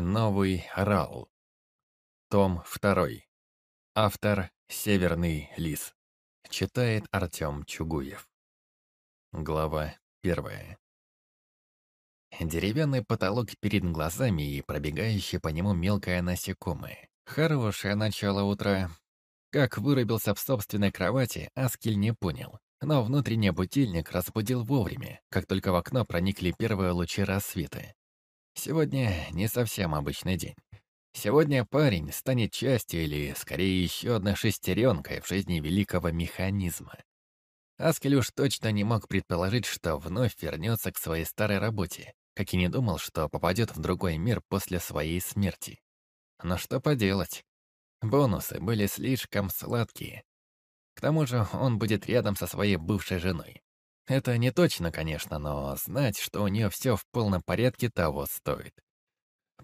Новый Рал. Том 2. Автор Северный Лис. Читает Артем Чугуев. Глава первая. Деревянный потолок перед глазами и пробегающее по нему мелкое насекомое. Хорошее начало утра. Как вырубился в собственной кровати, Аскель не понял. Но внутренний будильник разбудил вовремя, как только в окно проникли первые лучи рассвета. Сегодня не совсем обычный день. Сегодня парень станет частью или, скорее, еще одной шестеренкой в жизни великого механизма. Аскель уж точно не мог предположить, что вновь вернется к своей старой работе, как и не думал, что попадет в другой мир после своей смерти. Но что поделать? Бонусы были слишком сладкие. К тому же он будет рядом со своей бывшей женой. Это не точно, конечно, но знать, что у нее все в полном порядке, того стоит.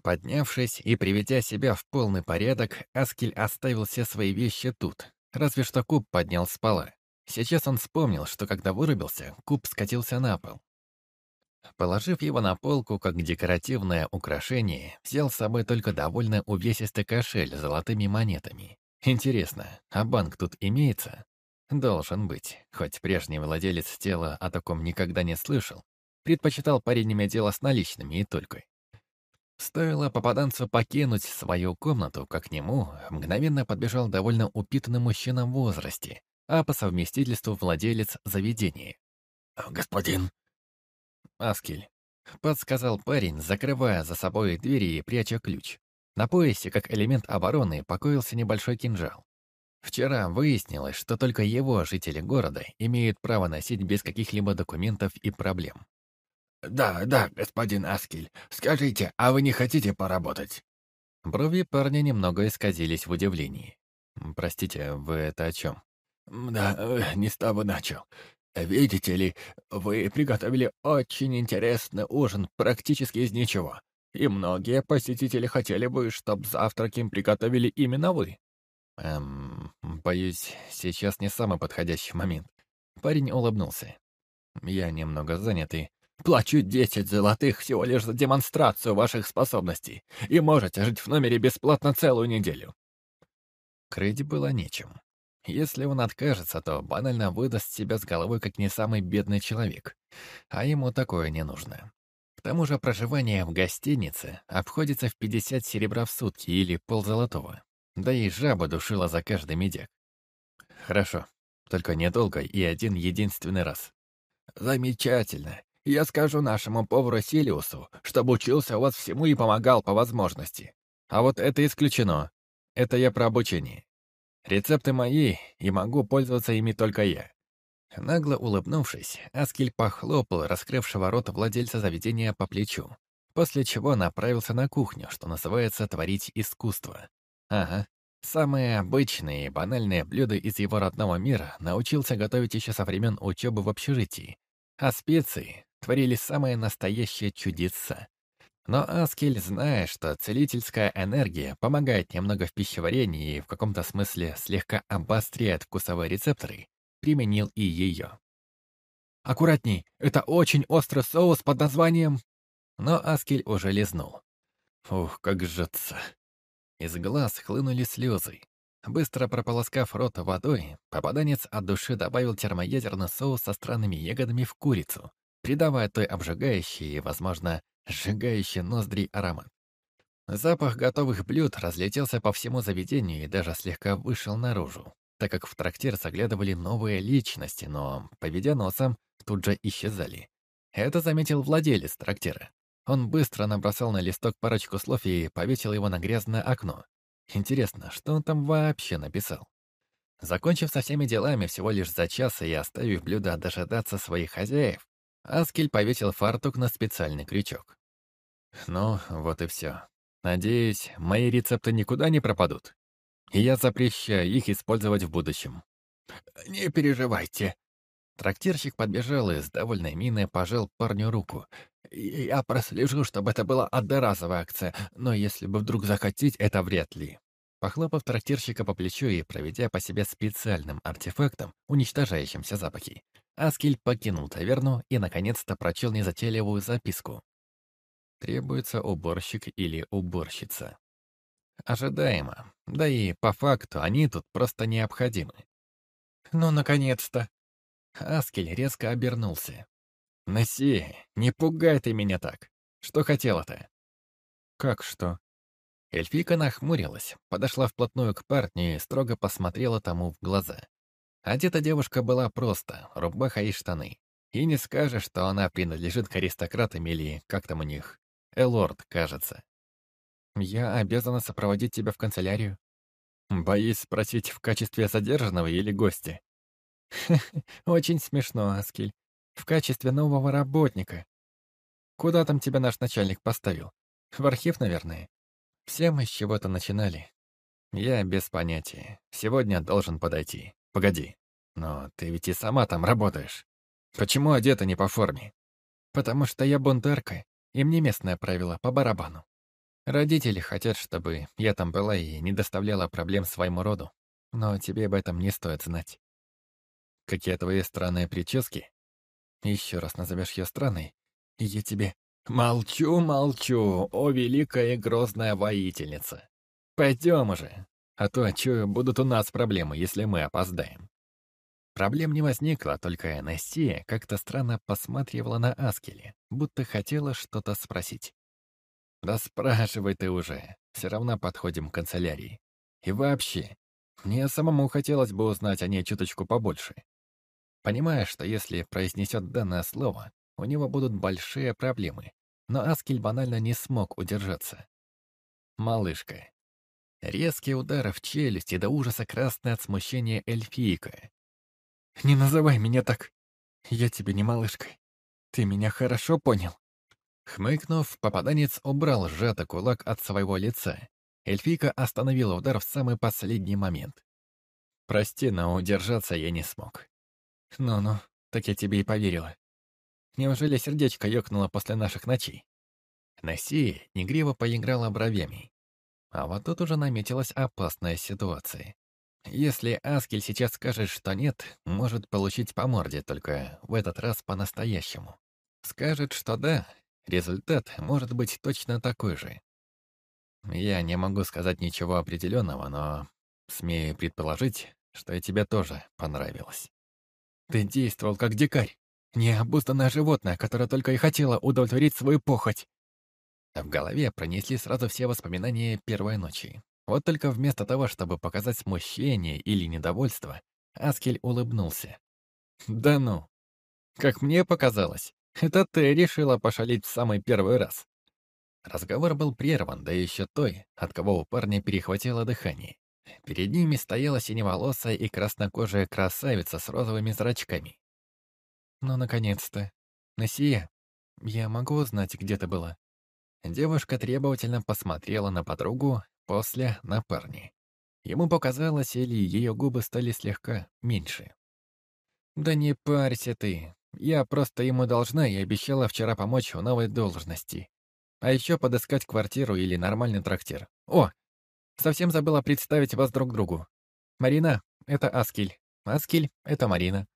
Поднявшись и приведя себя в полный порядок, Аскель оставил все свои вещи тут. Разве что куб поднял с пола. Сейчас он вспомнил, что когда вырубился, куб скатился на пол. Положив его на полку как декоративное украшение, взял с собой только довольно увесистый кошель с золотыми монетами. Интересно, а банк тут имеется? Должен быть, хоть прежний владелец тела о таком никогда не слышал. Предпочитал парень иметь дело с наличными и только. Стоило попаданцу покинуть свою комнату, как к нему мгновенно подбежал довольно упитанный мужчина в возрасте, а по совместительству владелец заведения. «Господин!» «Аскель», — подсказал парень, закрывая за собой двери и пряча ключ. На поясе, как элемент обороны, покоился небольшой кинжал. Вчера выяснилось, что только его жители города имеют право носить без каких-либо документов и проблем. «Да, да, господин Аскель. Скажите, а вы не хотите поработать?» Брови парня немного исказились в удивлении. «Простите, вы это о чем?» «Да, э, не с того начал. Видите ли, вы приготовили очень интересный ужин практически из ничего. И многие посетители хотели бы, чтобы завтрак им приготовили именно вы. Эм, боюсь, сейчас не самый подходящий момент. Парень улыбнулся. Я немного занят и... Плачу десять золотых всего лишь за демонстрацию ваших способностей. И можете жить в номере бесплатно целую неделю. Крыть было нечем. Если он откажется, то банально выдаст себя с головой как не самый бедный человек. А ему такое не нужно. К тому же проживание в гостинице обходится в 50 серебра в сутки или ползолотого. Да и жаба душила за каждый медяк. Хорошо, только недолго и один единственный раз. Замечательно. Я скажу нашему повару Силиусу, чтобы учился у вас всему и помогал по возможности. А вот это исключено. Это я про обучение. Рецепты мои, и могу пользоваться ими только я. Нагло улыбнувшись, Аскель похлопал раскрывшего рот владельца заведения по плечу, после чего направился на кухню, что называется «творить искусство». Ага. Самые обычные и банальные блюда из его родного мира научился готовить еще со времен учебы в общежитии. А специи творили самые настоящие чудеса. Но Аскель, зная, что целительская энергия помогает немного в пищеварении и в каком-то смысле слегка обостряет вкусовые рецепторы, применил и ее. «Аккуратней, это очень острый соус под названием...» Но Аскель уже лизнул. Ух, как жжется. Из глаз хлынули слезы. Быстро прополоскав рот водой, попаданец от души добавил термоядерный соус со странными ягодами в курицу, придавая той обжигающий и, возможно, сжигающий ноздри аромат. Запах готовых блюд разлетелся по всему заведению и даже слегка вышел наружу, так как в трактир заглядывали новые личности, но, поведя носом, тут же исчезали. Это заметил владелец трактира. Он быстро набросал на листок парочку слов и повесил его на грязное окно. Интересно, что он там вообще написал? Закончив со всеми делами всего лишь за час и оставив блюдо дожидаться своих хозяев, Аскель повесил фартук на специальный крючок. Ну, вот и все. Надеюсь, мои рецепты никуда не пропадут. И я запрещаю их использовать в будущем. «Не переживайте». Трактирщик подбежал и с довольной миной пожал парню руку. Я прослежу, чтобы это была одноразовая акция, но если бы вдруг захотеть, это вряд ли». Похлопав трактирщика по плечу и проведя по себе специальным артефактом, уничтожающим все запахи, Аскель покинул таверну и, наконец-то, прочел незатейливую записку. требуется уборщик или уборщица. Ожидаемо. Да и по факту они тут просто необходимы. Ну, наконец-то. Аскель резко обернулся. «Неси, не пугай ты меня так. Что хотела-то?» «Как что?» Эльфика нахмурилась, подошла вплотную к парню и строго посмотрела тому в глаза. Одета девушка была просто, рубаха и штаны. И не скажешь, что она принадлежит к аристократам или как там у них. Элорд, кажется. «Я обязана сопроводить тебя в канцелярию». «Боюсь спросить, в качестве задержанного или гостя?» «Очень смешно, Аскель. В качестве нового работника. Куда там тебя наш начальник поставил? В архив, наверное?» Все мы с чего-то начинали. Я без понятия. Сегодня должен подойти. Погоди. Но ты ведь и сама там работаешь. Почему одета не по форме? Потому что я бунтарка, и мне местное правило по барабану. Родители хотят, чтобы я там была и не доставляла проблем своему роду. Но тебе об этом не стоит знать. Какие твои странные прически? Еще раз назовешь ее странной, и я тебе «Молчу, молчу, о великая и грозная воительница! Пойдем уже, а то, чую, будут у нас проблемы, если мы опоздаем». Проблем не возникло, только Анастия как-то странно посматривала на Аскеле, будто хотела что-то спросить. «Да спрашивай ты уже, все равно подходим к канцелярии. И вообще, мне самому хотелось бы узнать о ней чуточку побольше. Понимая, что если произнесет данное слово, у него будут большие проблемы, но Аскель банально не смог удержаться. Малышка. Резкий удар в челюсть и до ужаса красное от смущения эльфийка. «Не называй меня так. Я тебе не малышка. Ты меня хорошо понял?» Хмыкнув, попаданец убрал сжатый кулак от своего лица. Эльфийка остановила удар в самый последний момент. «Прости, но удержаться я не смог». «Ну-ну, так я тебе и поверила. Неужели сердечко ёкнуло после наших ночей? Нессия негриво поиграла бровями. А вот тут уже наметилась опасная ситуация. Если Аскель сейчас скажет, что нет, может получить по морде, только в этот раз по-настоящему. Скажет, что да, результат может быть точно такой же. Я не могу сказать ничего определенного, но смею предположить, что и тебе тоже понравилось. Ты действовал как дикарь. Необузданное животное, которое только и хотело удовлетворить свою похоть. В голове пронесли сразу все воспоминания первой ночи. Вот только вместо того, чтобы показать смущение или недовольство, Аскель улыбнулся. «Да ну! Как мне показалось, это ты решила пошалить в самый первый раз». Разговор был прерван, да еще той, от кого у парня перехватило дыхание. Перед ними стояла синеволосая и краснокожая красавица с розовыми зрачками. Ну, наконец-то. Насия, я могу узнать, где ты была?» Девушка требовательно посмотрела на подругу, после на парня. Ему показалось, или ее губы стали слегка меньше. «Да не парься ты. Я просто ему должна и обещала вчера помочь в новой должности. А еще подыскать квартиру или нормальный трактир. О, совсем забыла представить вас друг другу. Марина — это Аскель. Аскель — это Марина.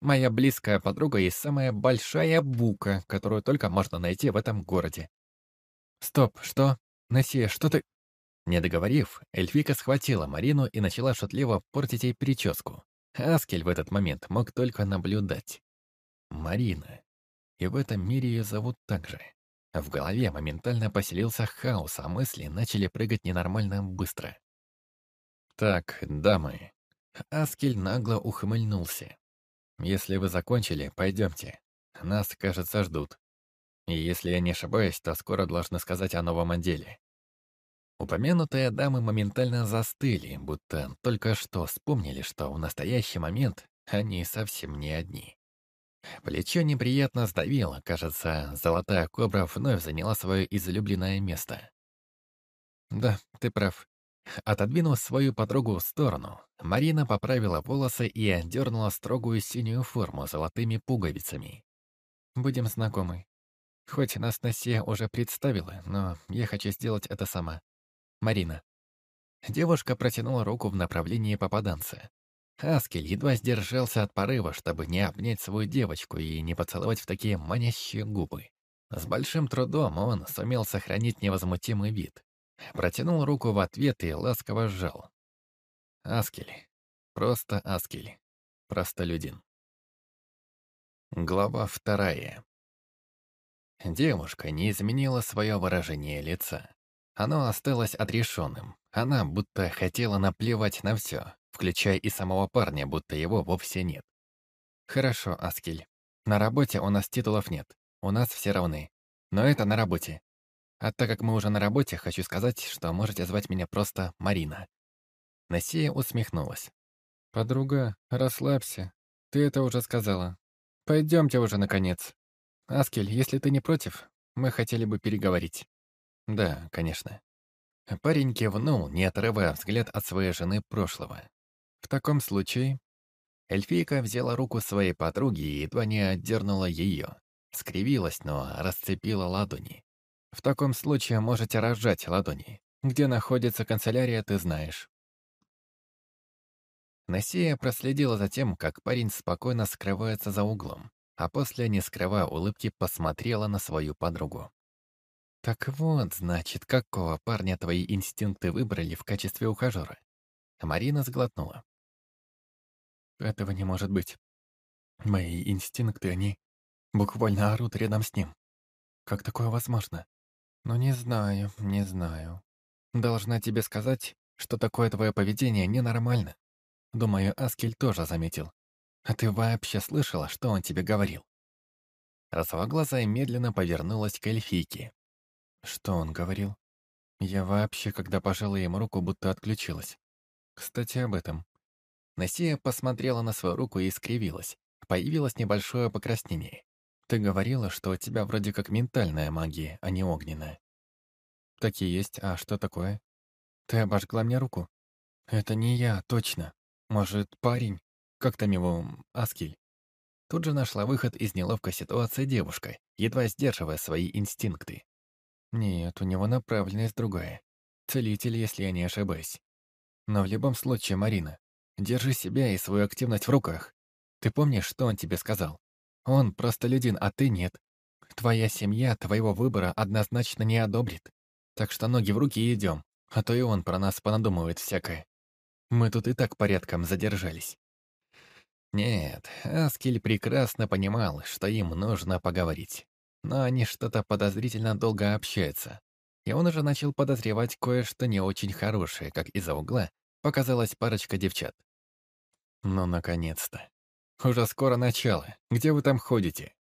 Моя близкая подруга и самая большая бука, которую только можно найти в этом городе. Стоп, что? Насия, что ты... Не договорив, Эльфика схватила Марину и начала шутливо портить ей прическу. Аскель в этот момент мог только наблюдать. Марина. И в этом мире ее зовут так же. В голове моментально поселился хаос, а мысли начали прыгать ненормально быстро. «Так, дамы». Аскель нагло ухмыльнулся. Если вы закончили, пойдемте. Нас, кажется, ждут. И если я не ошибаюсь, то скоро должны сказать о новом отделе. Упомянутые дамы моментально застыли, будто только что вспомнили, что в настоящий момент они совсем не одни. Плечо неприятно сдавило, кажется, золотая кобра вновь заняла свое излюбленное место. «Да, ты прав. Отодвинув свою подругу в сторону, Марина поправила волосы и отдернула строгую синюю форму золотыми пуговицами. «Будем знакомы. Хоть нас Насия уже представила, но я хочу сделать это сама. Марина». Девушка протянула руку в направлении попаданца. Аскель едва сдержался от порыва, чтобы не обнять свою девочку и не поцеловать в такие манящие губы. С большим трудом он сумел сохранить невозмутимый вид. Протянул руку в ответ и ласково сжал. Аскель. Просто Аскель. Простолюдин. Глава вторая. Девушка не изменила свое выражение лица. Оно осталось отрешенным. Она будто хотела наплевать на все, включая и самого парня, будто его вовсе нет. «Хорошо, Аскель. На работе у нас титулов нет. У нас все равны. Но это на работе. А так как мы уже на работе, хочу сказать, что можете звать меня просто Марина». Насия усмехнулась. «Подруга, расслабься. Ты это уже сказала. Пойдемте уже, наконец. Аскель, если ты не против, мы хотели бы переговорить». «Да, конечно». Парень кивнул, не отрывая взгляд от своей жены прошлого. «В таком случае...» Эльфийка взяла руку своей подруги и едва не отдернула ее. Скривилась, но расцепила ладони. «В таком случае можете разжать ладони. Где находится канцелярия, ты знаешь». Насия проследила за тем, как парень спокойно скрывается за углом, а после, не скрывая улыбки, посмотрела на свою подругу. «Так вот, значит, какого парня твои инстинкты выбрали в качестве ухажера?» Марина сглотнула. «Этого не может быть. Мои инстинкты, они буквально орут рядом с ним. Как такое возможно? Ну, не знаю, не знаю. Должна тебе сказать, что такое твое поведение ненормально. Думаю, Аскель тоже заметил. А ты вообще слышала, что он тебе говорил?» Розовоглазая медленно повернулась к эльфийке. Что он говорил? Я вообще, когда пожала ему руку, будто отключилась. Кстати, об этом. Насия посмотрела на свою руку и скривилась. Появилось небольшое покраснение. Ты говорила, что у тебя вроде как ментальная магия, а не огненная. Так и есть, а что такое? Ты обожгла мне руку? Это не я, точно. Может, парень? Как там его, Аскель? Тут же нашла выход из неловкой ситуации девушка, едва сдерживая свои инстинкты. Нет, у него направленность другая. Целитель, если я не ошибаюсь. Но в любом случае, Марина, держи себя и свою активность в руках. Ты помнишь, что он тебе сказал? Он простолюдин, а ты нет. Твоя семья твоего выбора однозначно не одобрит. Так что ноги в руки идем, а то и он про нас понадумывает всякое. Мы тут и так порядком задержались. Нет, Аскель прекрасно понимал, что им нужно поговорить но они что-то подозрительно долго общаются. И он уже начал подозревать кое-что не очень хорошее, как из-за угла показалась парочка девчат. Ну, наконец-то. Уже скоро начало. Где вы там ходите?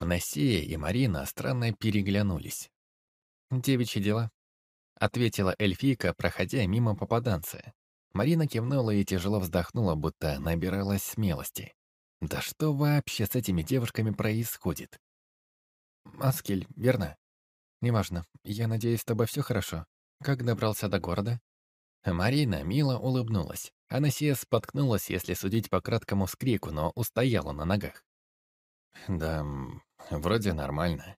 Насия и Марина странно переглянулись. «Девичьи дела», — ответила эльфийка, проходя мимо попаданца. Марина кивнула и тяжело вздохнула, будто набиралась смелости. «Да что вообще с этими девушками происходит? Аскель, верно? Неважно. Я надеюсь, с тобой все хорошо. Как добрался до города? Марина мило улыбнулась. Анасия споткнулась, если судить по краткому скрику, но устояла на ногах. Да, вроде нормально.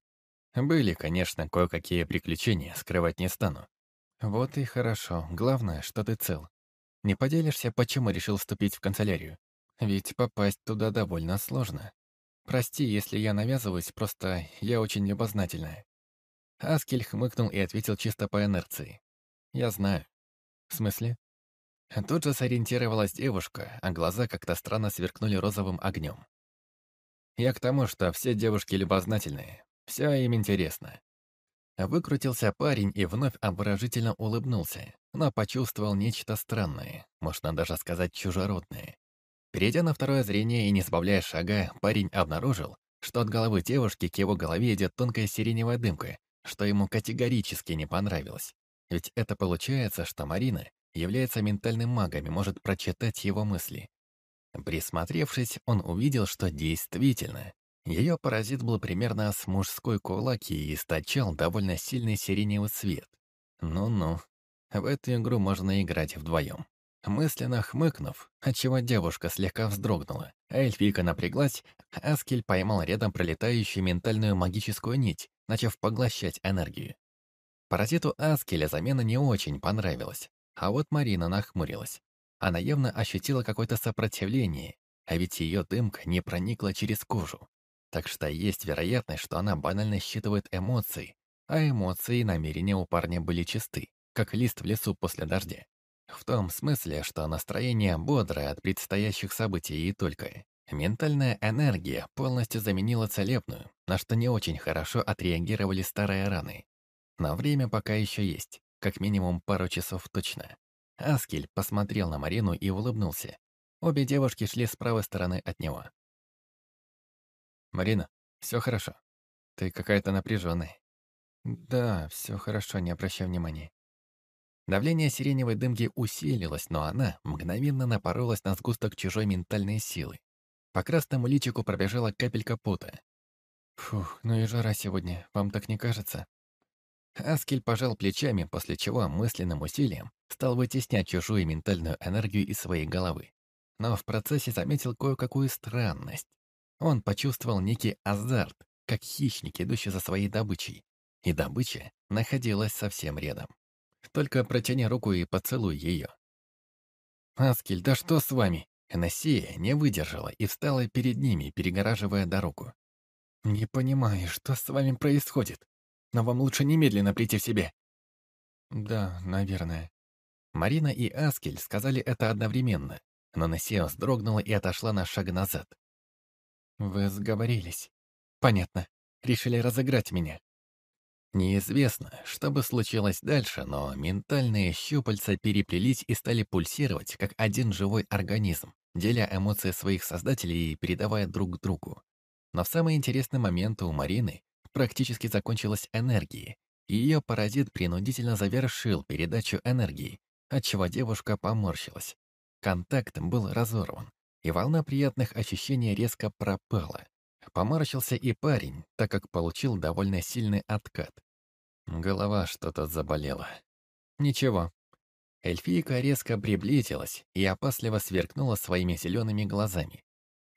Были, конечно, кое-какие приключения, скрывать не стану. Вот и хорошо. Главное, что ты цел. Не поделишься, почему решил вступить в канцелярию? Ведь попасть туда довольно сложно. Прости, если я навязываюсь, просто я очень любознательная». Аскель хмыкнул и ответил чисто по инерции. «Я знаю». «В смысле?» Тут же сориентировалась девушка, а глаза как-то странно сверкнули розовым огнем. «Я к тому, что все девушки любознательные. Все им интересно». Выкрутился парень и вновь обворожительно улыбнулся, но почувствовал нечто странное, можно даже сказать чужеродное. Перейдя на второе зрение и не сбавляя шага, парень обнаружил, что от головы девушки к его голове идет тонкая сиреневая дымка, что ему категорически не понравилось. Ведь это получается, что Марина является ментальным магом и может прочитать его мысли. Присмотревшись, он увидел, что действительно, ее паразит был примерно с мужской кулаки и источал довольно сильный сиреневый цвет. Ну-ну, в эту игру можно играть вдвоем. Мысленно хмыкнув, отчего девушка слегка вздрогнула, эльфийка напряглась, Аскель поймал рядом пролетающую ментальную магическую нить, начав поглощать энергию. Паразиту Аскеля замена не очень понравилась, а вот Марина нахмурилась. Она явно ощутила какое-то сопротивление, а ведь ее дымка не проникла через кожу. так что есть вероятность, что она банально считывает эмоции, а эмоции и намерения у парня были чисты, как лист в лесу после дождя. В том смысле, что настроение бодрое от предстоящих событий и только. Ментальная энергия полностью заменила целебную, на что не очень хорошо отреагировали старые раны. Но время пока еще есть, как минимум пару часов точно. Аскель посмотрел на Марину и улыбнулся. Обе девушки шли с правой стороны от него. «Марина, все хорошо. Ты какая-то напряженная». «Да, все хорошо, не обращай внимания». Давление сиреневой дымки усилилось, но она мгновенно напоролась на сгусток чужой ментальной силы. По красному личику пробежала капелька пота. «Фух, ну и жара сегодня, вам так не кажется?» Аскель пожал плечами, после чего мысленным усилием стал вытеснять чужую ментальную энергию из своей головы. Но в процессе заметил кое-какую странность. Он почувствовал некий азарт, как хищник, идущий за своей добычей. И добыча находилась совсем рядом. Только протяни руку и поцелуй ее. «Аскель, да что с вами?» Эносия не выдержала и встала перед ними, перегораживая дорогу. «Не понимаю, что с вами происходит, но вам лучше немедленно прийти в себя». «Да, наверное». Марина и Аскель сказали это одновременно, но Несео вздрогнула и отошла на шаг назад. «Вы сговорились. Понятно. Решили разыграть меня. Неизвестно, что бы случилось дальше, но ментальные щупальца переплелись и стали пульсировать, как один живой организм, деля эмоции своих создателей и передавая друг другу. Но в самый интересный момент у Марины практически закончилась энергия, и ее паразит принудительно завершил передачу энергии, отчего девушка поморщилась. Контакт был разорван, и волна приятных ощущений резко пропала. Поморщился и парень, так как получил довольно сильный откат. Голова что-то заболела. Ничего. Эльфийка резко приблизилась и опасливо сверкнула своими зелеными глазами.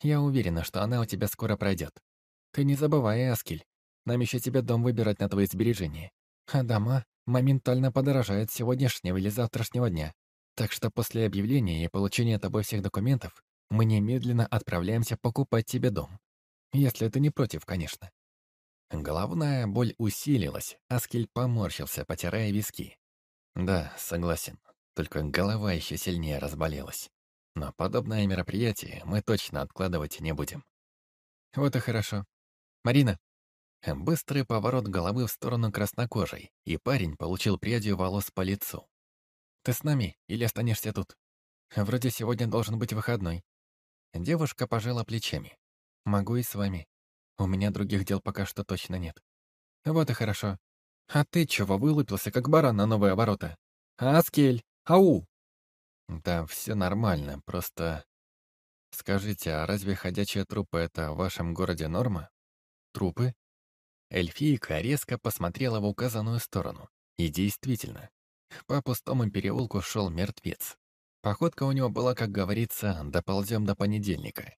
Я уверена, что она у тебя скоро пройдет. Ты не забывай, Аскель. Нам еще тебе дом выбирать на твои сбережения. А дома моментально подорожают сегодняшнего или завтрашнего дня. Так что после объявления и получения тобой всех документов мы немедленно отправляемся покупать тебе дом. Если ты не против, конечно. Головная боль усилилась, Аскель поморщился, потирая виски. Да, согласен, только голова еще сильнее разболелась. Но подобное мероприятие мы точно откладывать не будем. Вот и хорошо. Марина. Быстрый поворот головы в сторону краснокожей, и парень получил прядью волос по лицу. Ты с нами или останешься тут? Вроде сегодня должен быть выходной. Девушка пожала плечами. Могу и с вами. У меня других дел пока что точно нет. Вот и хорошо. А ты чего вылупился, как баран на новые ворота? Аскель! Ау! Да, все нормально, просто... Скажите, а разве ходячие трупы — это в вашем городе норма? Трупы? Эльфийка резко посмотрела в указанную сторону. И действительно, по пустому переулку шел мертвец. Походка у него была, как говорится, доползем до понедельника.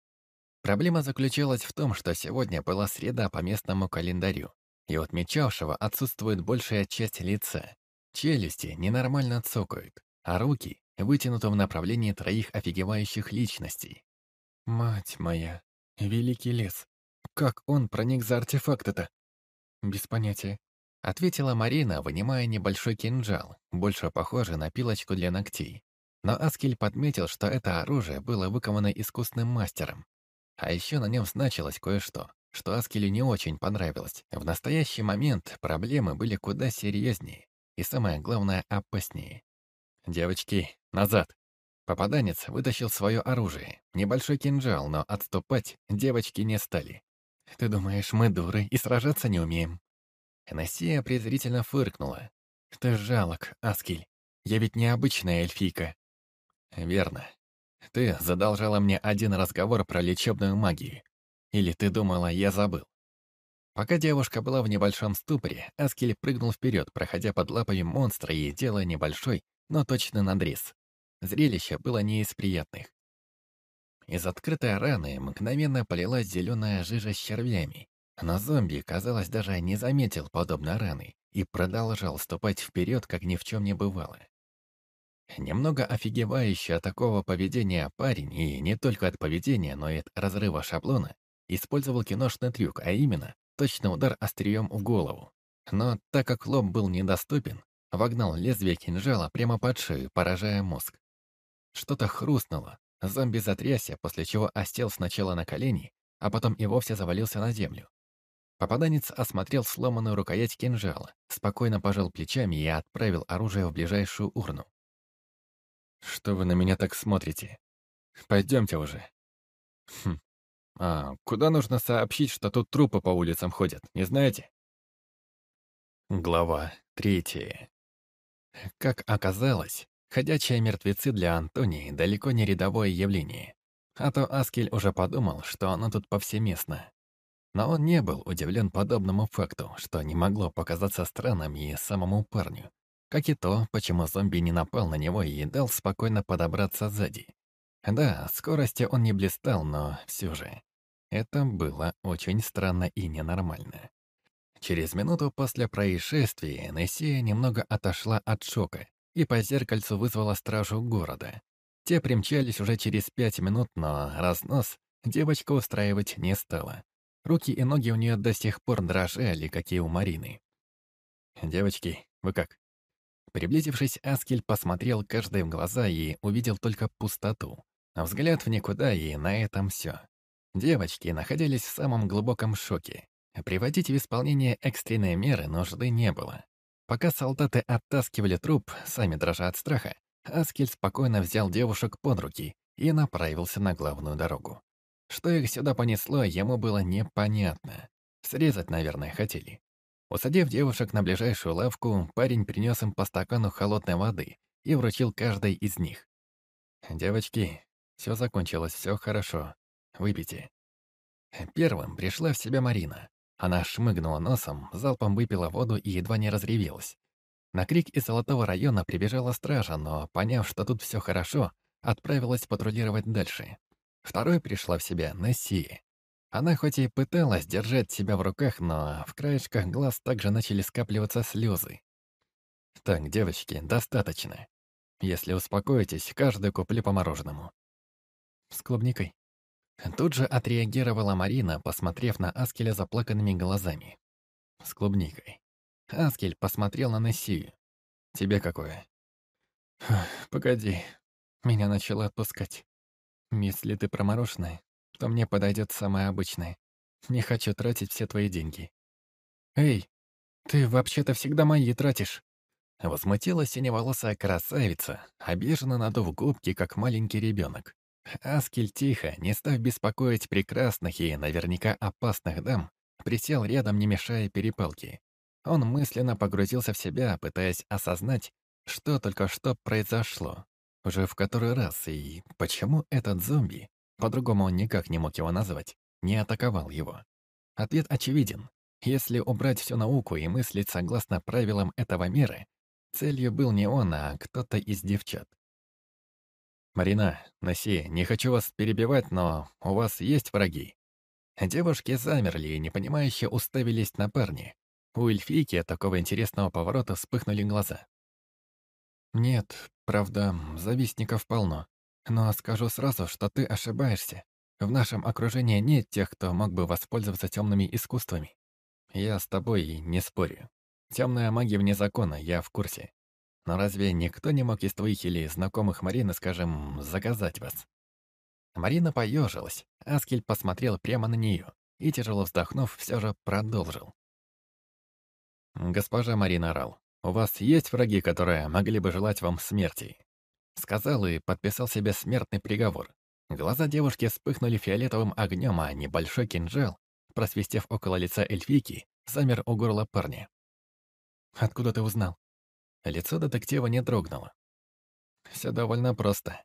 Проблема заключалась в том, что сегодня была среда по местному календарю, и у отмечавшего отсутствует большая часть лица. Челюсти ненормально цокают, а руки вытянуты в направлении троих офигевающих личностей. «Мать моя, великий лес! Как он проник за артефакт это?» «Без понятия», — ответила Марина, вынимая небольшой кинжал, больше похожий на пилочку для ногтей. Но Аскель подметил, что это оружие было выковано искусным мастером, а еще на нем значилось кое-что, что Аскелю не очень понравилось. В настоящий момент проблемы были куда серьезнее и, самое главное, опаснее. «Девочки, назад!» Попаданец вытащил свое оружие, небольшой кинжал, но отступать девочки не стали. «Ты думаешь, мы дуры и сражаться не умеем?» Эносия презрительно фыркнула. «Ты жалок, Аскель. Я ведь не обычная эльфийка». «Верно. Ты задолжала мне один разговор про лечебную магию. Или ты думала, я забыл? Пока девушка была в небольшом ступоре, Аскель прыгнул вперед, проходя под лапами монстра и делая небольшой, но точно надрез. Зрелище было не из приятных. Из открытой раны мгновенно полилась зеленая жижа с червями, но зомби, казалось, даже не заметил подобной раны и продолжал ступать вперед, как ни в чем не бывало. Немного офигевающий от такого поведения парень, и не только от поведения, но и от разрыва шаблона, использовал киношный трюк, а именно точный удар острием в голову. Но так как лоб был недоступен, вогнал лезвие кинжала прямо под шею, поражая мозг. Что-то хрустнуло, зомби затрясся, после чего остел сначала на колени, а потом и вовсе завалился на землю. Попаданец осмотрел сломанную рукоять кинжала, спокойно пожал плечами и отправил оружие в ближайшую урну. «Что вы на меня так смотрите? Пойдемте уже». «Хм. А куда нужно сообщить, что тут трупы по улицам ходят, не знаете?» Глава третья. Как оказалось, ходячие мертвецы для Антонии далеко не рядовое явление. А то Аскель уже подумал, что оно тут повсеместно. Но он не был удивлен подобному факту, что не могло показаться странным и самому парню. Как и то, почему зомби не напал на него и дал спокойно подобраться сзади. Да, скорости он не блистал, но все же. Это было очень странно и ненормально. Через минуту после происшествия Нессия немного отошла от шока и по зеркальцу вызвала стражу города. Те примчались уже через пять минут, но разнос девочка устраивать не стала. Руки и ноги у нее до сих пор дрожали, как и у Марины. «Девочки, вы как?» Приблизившись, Аскель посмотрел каждой в глаза и увидел только пустоту. А взгляд в никуда, и на этом все. Девочки находились в самом глубоком шоке. Приводить в исполнение экстренные меры нужды не было. Пока солдаты оттаскивали труп, сами дрожа от страха, Аскель спокойно взял девушек под руки и направился на главную дорогу. Что их сюда понесло, ему было непонятно. Срезать, наверное, хотели. Усадив девушек на ближайшую лавку, парень принес им по стакану холодной воды и вручил каждой из них. «Девочки, все закончилось, все хорошо. Выпейте». Первым пришла в себя Марина. Она шмыгнула носом, залпом выпила воду и едва не разревелась. На крик из Золотого района прибежала стража, но, поняв, что тут все хорошо, отправилась патрулировать дальше. Второй пришла в себя Несси. Она хоть и пыталась держать себя в руках, но в краешках глаз также начали скапливаться слезы. «Так, девочки, достаточно. Если успокоитесь, каждый куплю по мороженому». «С клубникой?» Тут же отреагировала Марина, посмотрев на Аскеля заплаканными глазами. «С клубникой». Аскель посмотрел на Нессию. «Тебе какое?» «Погоди». Меня начало отпускать. Если ты промороженная, то мне подойдет самое обычное. Не хочу тратить все твои деньги. Эй, ты вообще-то всегда мои тратишь. Возмутилась синеволосая красавица, обиженно надув губки, как маленький ребенок. Аскель тихо, не став беспокоить прекрасных и наверняка опасных дам, присел рядом, не мешая перепалке. Он мысленно погрузился в себя, пытаясь осознать, что только что произошло. Уже в который раз, и почему этот зомби, по-другому он никак не мог его назвать, не атаковал его? Ответ очевиден. Если убрать всю науку и мыслить согласно правилам этого мира, целью был не он, а кто-то из девчат. «Марина, Наси, не хочу вас перебивать, но у вас есть враги?» Девушки замерли и непонимающе уставились на парня. У эльфийки от такого интересного поворота вспыхнули глаза. «Нет, правда, завистников полно. Но скажу сразу, что ты ошибаешься. В нашем окружении нет тех, кто мог бы воспользоваться темными искусствами. Я с тобой не спорю. Темная магия вне закона, я в курсе. Но разве никто не мог из твоих или знакомых Марины, скажем, заказать вас?» Марина поежилась. Аскель посмотрел прямо на нее и, тяжело вздохнув, все же продолжил. «Госпожа Марина Рал, «У вас есть враги, которые могли бы желать вам смерти?» Сказал и подписал себе смертный приговор. Глаза девушки вспыхнули фиолетовым огнем, а небольшой кинжал, просвистев около лица эльфийки, замер у горла парня. «Откуда ты узнал?» Лицо детектива не дрогнуло. «Все довольно просто.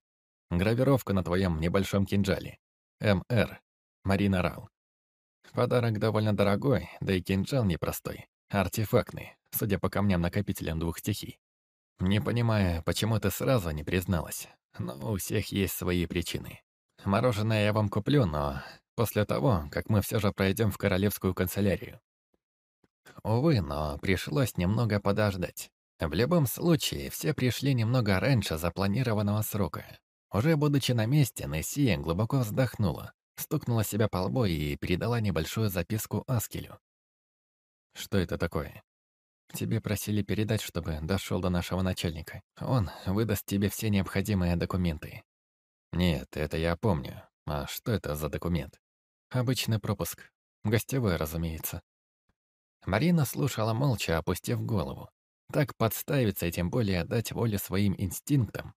Гравировка на твоем небольшом кинжале. МР. Марина Рал. Подарок довольно дорогой, да и кинжал непростой. Артефактный, судя по камням-накопителям двух стихий. Не понимаю, почему ты сразу не призналась, но у всех есть свои причины. Мороженое я вам куплю, но после того, как мы все же пройдем в королевскую канцелярию. Увы, но пришлось немного подождать. В любом случае, все пришли немного раньше запланированного срока. Уже будучи на месте, Нессия глубоко вздохнула, стукнула себя по лбу и передала небольшую записку Аскелю. «Что это такое?» «Тебе просили передать, чтобы дошел до нашего начальника. Он выдаст тебе все необходимые документы». «Нет, это я помню. А что это за документ?» «Обычный пропуск. Гостевой, разумеется». Марина слушала молча, опустив голову. Так подставиться и тем более отдать волю своим инстинктам.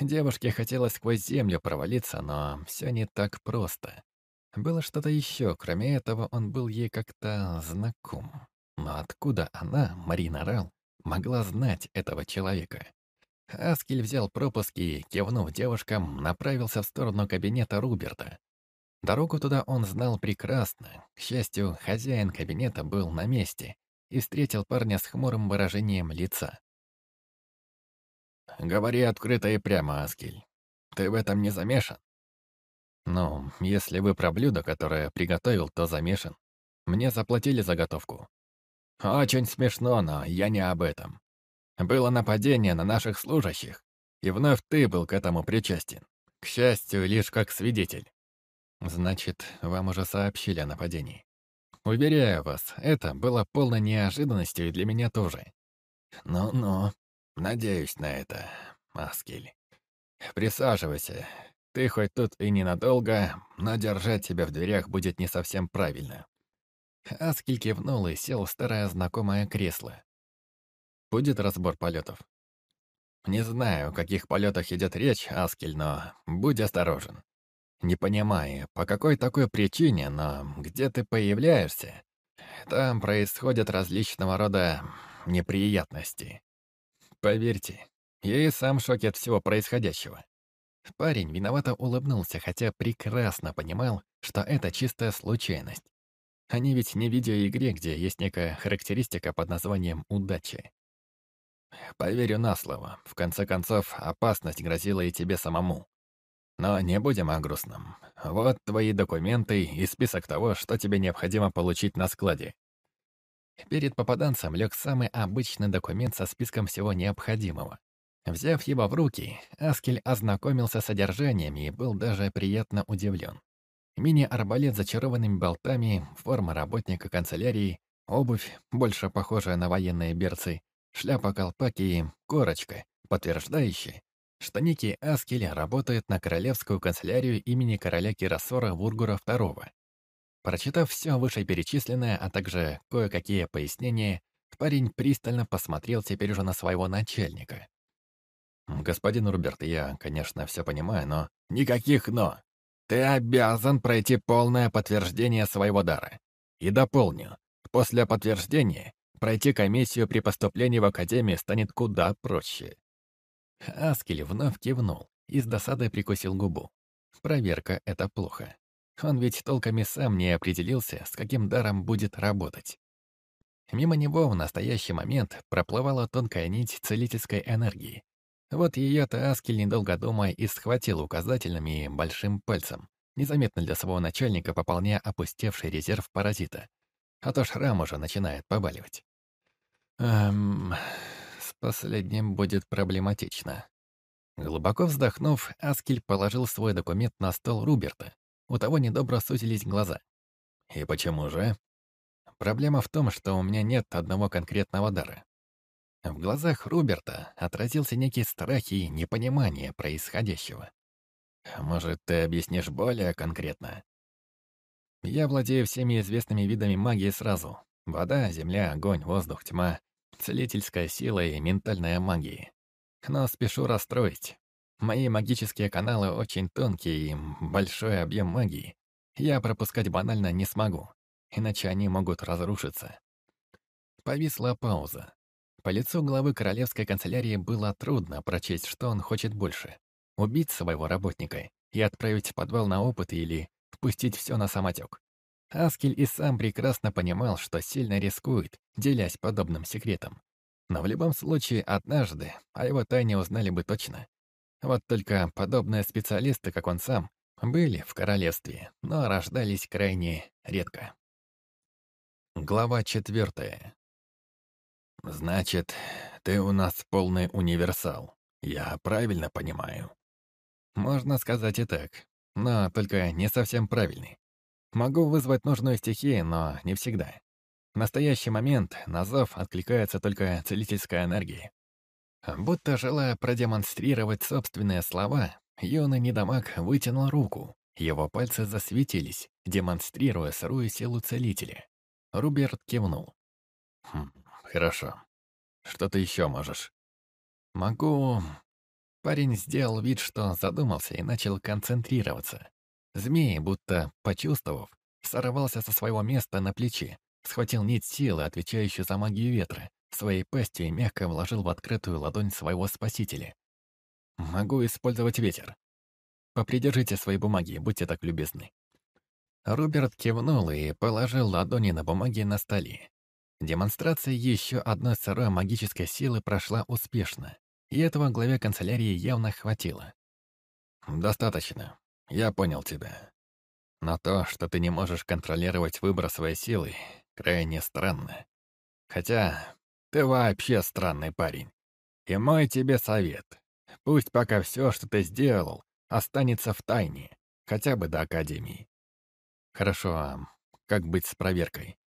Девушке хотелось сквозь землю провалиться, но все не так просто. Было что-то еще, кроме этого он был ей как-то знаком. Но откуда она, Марина Рал, могла знать этого человека? Аскель взял пропуск и, кивнув девушкам, направился в сторону кабинета Руберта. Дорогу туда он знал прекрасно. К счастью, хозяин кабинета был на месте и встретил парня с хмурым выражением лица. «Говори открыто и прямо, Аскель. Ты в этом не замешан?» «Ну, если вы про блюдо, которое приготовил, то замешан. Мне заплатили заготовку». «Очень смешно, но я не об этом. Было нападение на наших служащих, и вновь ты был к этому причастен. К счастью, лишь как свидетель». «Значит, вам уже сообщили о нападении?» Уверяю вас, это было полной неожиданностью и для меня тоже. Ну-ну, надеюсь на это, Аскель. Присаживайся. Ты хоть тут и ненадолго, но держать тебя в дверях будет не совсем правильно. Аскель кивнул и сел в старое знакомое кресло. Будет разбор полетов? Не знаю, о каких полетах идет речь, Аскель, но будь осторожен. Не понимаю, по какой такой причине, но где ты появляешься, там происходят различного рода неприятности. Поверьте, я и сам в шоке от всего происходящего. Парень виновато улыбнулся, хотя прекрасно понимал, что это чистая случайность. Они ведь не в видеоигре, где есть некая характеристика под названием «удача». Поверю на слово. В конце концов, опасность грозила и тебе самому. Но не будем о грустном. Вот твои документы и список того, что тебе необходимо получить на складе. Перед попаданцем лег самый обычный документ со списком всего необходимого. Взяв его в руки, Аскель ознакомился с содержанием и был даже приятно удивлен. Мини-арбалет с зачарованными болтами, форма работника канцелярии, обувь, больше похожая на военные берцы, шляпа-колпак и корочка, подтверждающая, что некий Аскель работает на королевскую канцелярию имени короля Кирасора Вургура II. Прочитав все вышеперечисленное, а также кое-какие пояснения, парень пристально посмотрел теперь уже на своего начальника. «Господин Руберт, я, конечно, все понимаю, но...» «Никаких «но». Ты обязан пройти полное подтверждение своего дара. И дополню, после подтверждения пройти комиссию при поступлении в академию станет куда проще. Аскель вновь кивнул и с досадой прикусил губу. Проверка — это плохо. Он ведь толком и сам не определился, с каким даром будет работать. Мимо него в настоящий момент проплывала тонкая нить целительской энергии. Вот ее-то Аскель, недолго думая, и схватил указательным и большим пальцем, незаметно для своего начальника пополняя опустевший резерв паразита. А то шрам уже начинает побаливать. Эм, Последним будет проблематично. Глубоко вздохнув, Аскель положил свой документ на стол Руберта. У того недобро сузились глаза. «И почему же?» «Проблема в том, что у меня нет одного конкретного дара». В глазах Руберта отразился некий страх и непонимание происходящего. «Может, ты объяснишь более конкретно?» «Я владею всеми известными видами магии сразу. Вода, земля, огонь, воздух, тьма, целительская сила и ментальная магия. Но спешу расстроить. Мои магические каналы очень тонкие и большой объем магии. Я пропускать банально не смогу, иначе они могут разрушиться. Повисла пауза. По лицу главы королевской канцелярии было трудно прочесть, что он хочет больше. Убить своего работника и отправить в подвал на опыт или впустить все на самотек. Аскель и сам прекрасно понимал, что сильно рискует, делясь подобным секретом. Но в любом случае, однажды о его тайне узнали бы точно. Вот только подобные специалисты, как он сам, были в королевстве, но рождались крайне редко. Глава четвертая. «Значит, ты у нас полный универсал. Я правильно понимаю?» «Можно сказать и так. но только не совсем правильный. Могу вызвать нужную стихию, но не всегда. В настоящий момент на зов откликается только целительская энергия. Будто желая продемонстрировать собственные слова, юный недомаг вытянул руку. Его пальцы засветились, демонстрируя сырую силу целителя. Руберт кивнул. «Хм, хорошо. Что ты еще можешь?» «Могу...» Парень сделал вид, что задумался и начал концентрироваться. Змей, будто почувствовав, сорвался со своего места на плечи, схватил нить силы, отвечающую за магию ветра, своей пастью и мягко вложил в открытую ладонь своего спасителя. «Могу использовать ветер. Попридержите свои бумаги, будьте так любезны». Руберт кивнул и положил ладони на бумаги на столе. Демонстрация еще одной сырой магической силы прошла успешно, и этого главе канцелярии явно хватило. «Достаточно. Я понял тебя. Но то, что ты не можешь контролировать выбор своей силы, крайне странно. Хотя ты вообще странный парень. И мой тебе совет. Пусть пока все, что ты сделал, останется в тайне, хотя бы до Академии. Хорошо, а как быть с проверкой?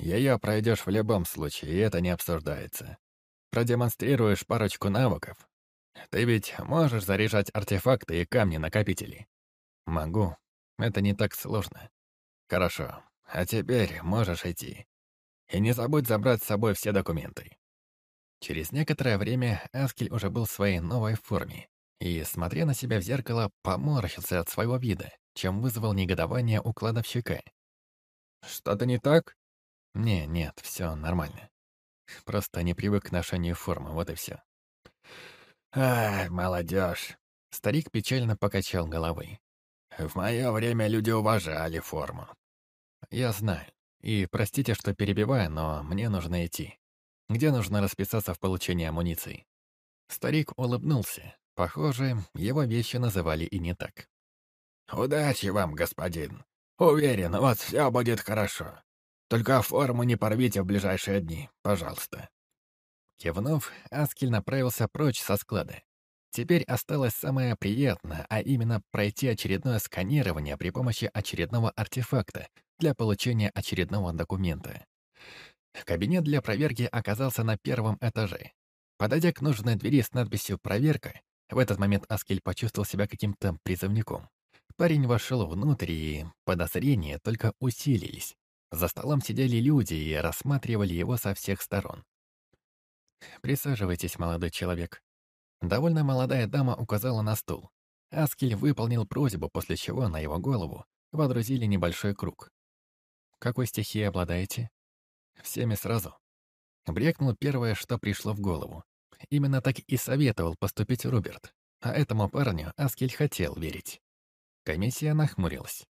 Ее пройдешь в любом случае, и это не обсуждается. Продемонстрируешь парочку навыков. Ты ведь можешь заряжать артефакты и камни-накопители? Могу. Это не так сложно. Хорошо. А теперь можешь идти. И не забудь забрать с собой все документы. Через некоторое время Аскель уже был в своей новой форме и, смотря на себя в зеркало, поморщился от своего вида, чем вызвал негодование у кладовщика. «Что-то не так?» «Не, нет, все нормально. Просто не привык к ношению формы, вот и все». «Ах, молодежь!» Старик печально покачал головой. «В мое время люди уважали форму». «Я знаю. И простите, что перебиваю, но мне нужно идти. Где нужно расписаться в получении амуниции?» Старик улыбнулся. Похоже, его вещи называли и не так. «Удачи вам, господин. Уверен, у вас все будет хорошо. Только форму не порвите в ближайшие дни, пожалуйста». Кивнув, Аскель направился прочь со склада. Теперь осталось самое приятное, а именно пройти очередное сканирование при помощи очередного артефакта для получения очередного документа. Кабинет для проверки оказался на первом этаже. Подойдя к нужной двери с надписью «Проверка», в этот момент Аскель почувствовал себя каким-то призывником. Парень вошел внутрь, и подозрения только усилились. За столом сидели люди и рассматривали его со всех сторон. «Присаживайтесь, молодой человек». Довольно молодая дама указала на стул. Аскель выполнил просьбу, после чего на его голову водрузили небольшой круг. «Какой стихией обладаете?» «Всеми сразу». Брекнул первое, что пришло в голову. Именно так и советовал поступить Роберт. А этому парню Аскель хотел верить. Комиссия нахмурилась.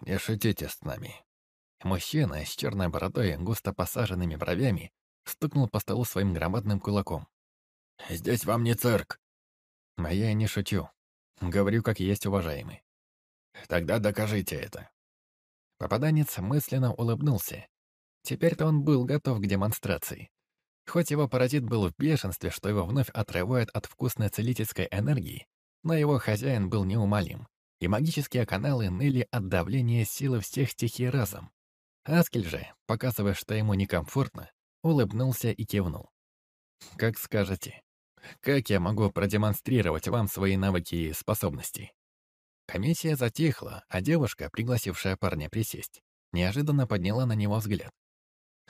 «Не шутите с нами». Мужчина с черной бородой и густо посаженными бровями стукнул по столу своим громадным кулаком. «Здесь вам не цирк!» А я не шучу. Говорю, как есть, уважаемый. Тогда докажите это. Попаданец мысленно улыбнулся. Теперь-то он был готов к демонстрации. Хоть его паразит был в бешенстве, что его вновь отрывают от вкусной целительской энергии, но его хозяин был неумолим, и магические каналы ныли от давления силы всех стихий разом. Аскель же, показывая, что ему некомфортно, улыбнулся и кивнул. «Как скажете. Как я могу продемонстрировать вам свои навыки и способности?» Комиссия затихла, а девушка, пригласившая парня присесть, неожиданно подняла на него взгляд.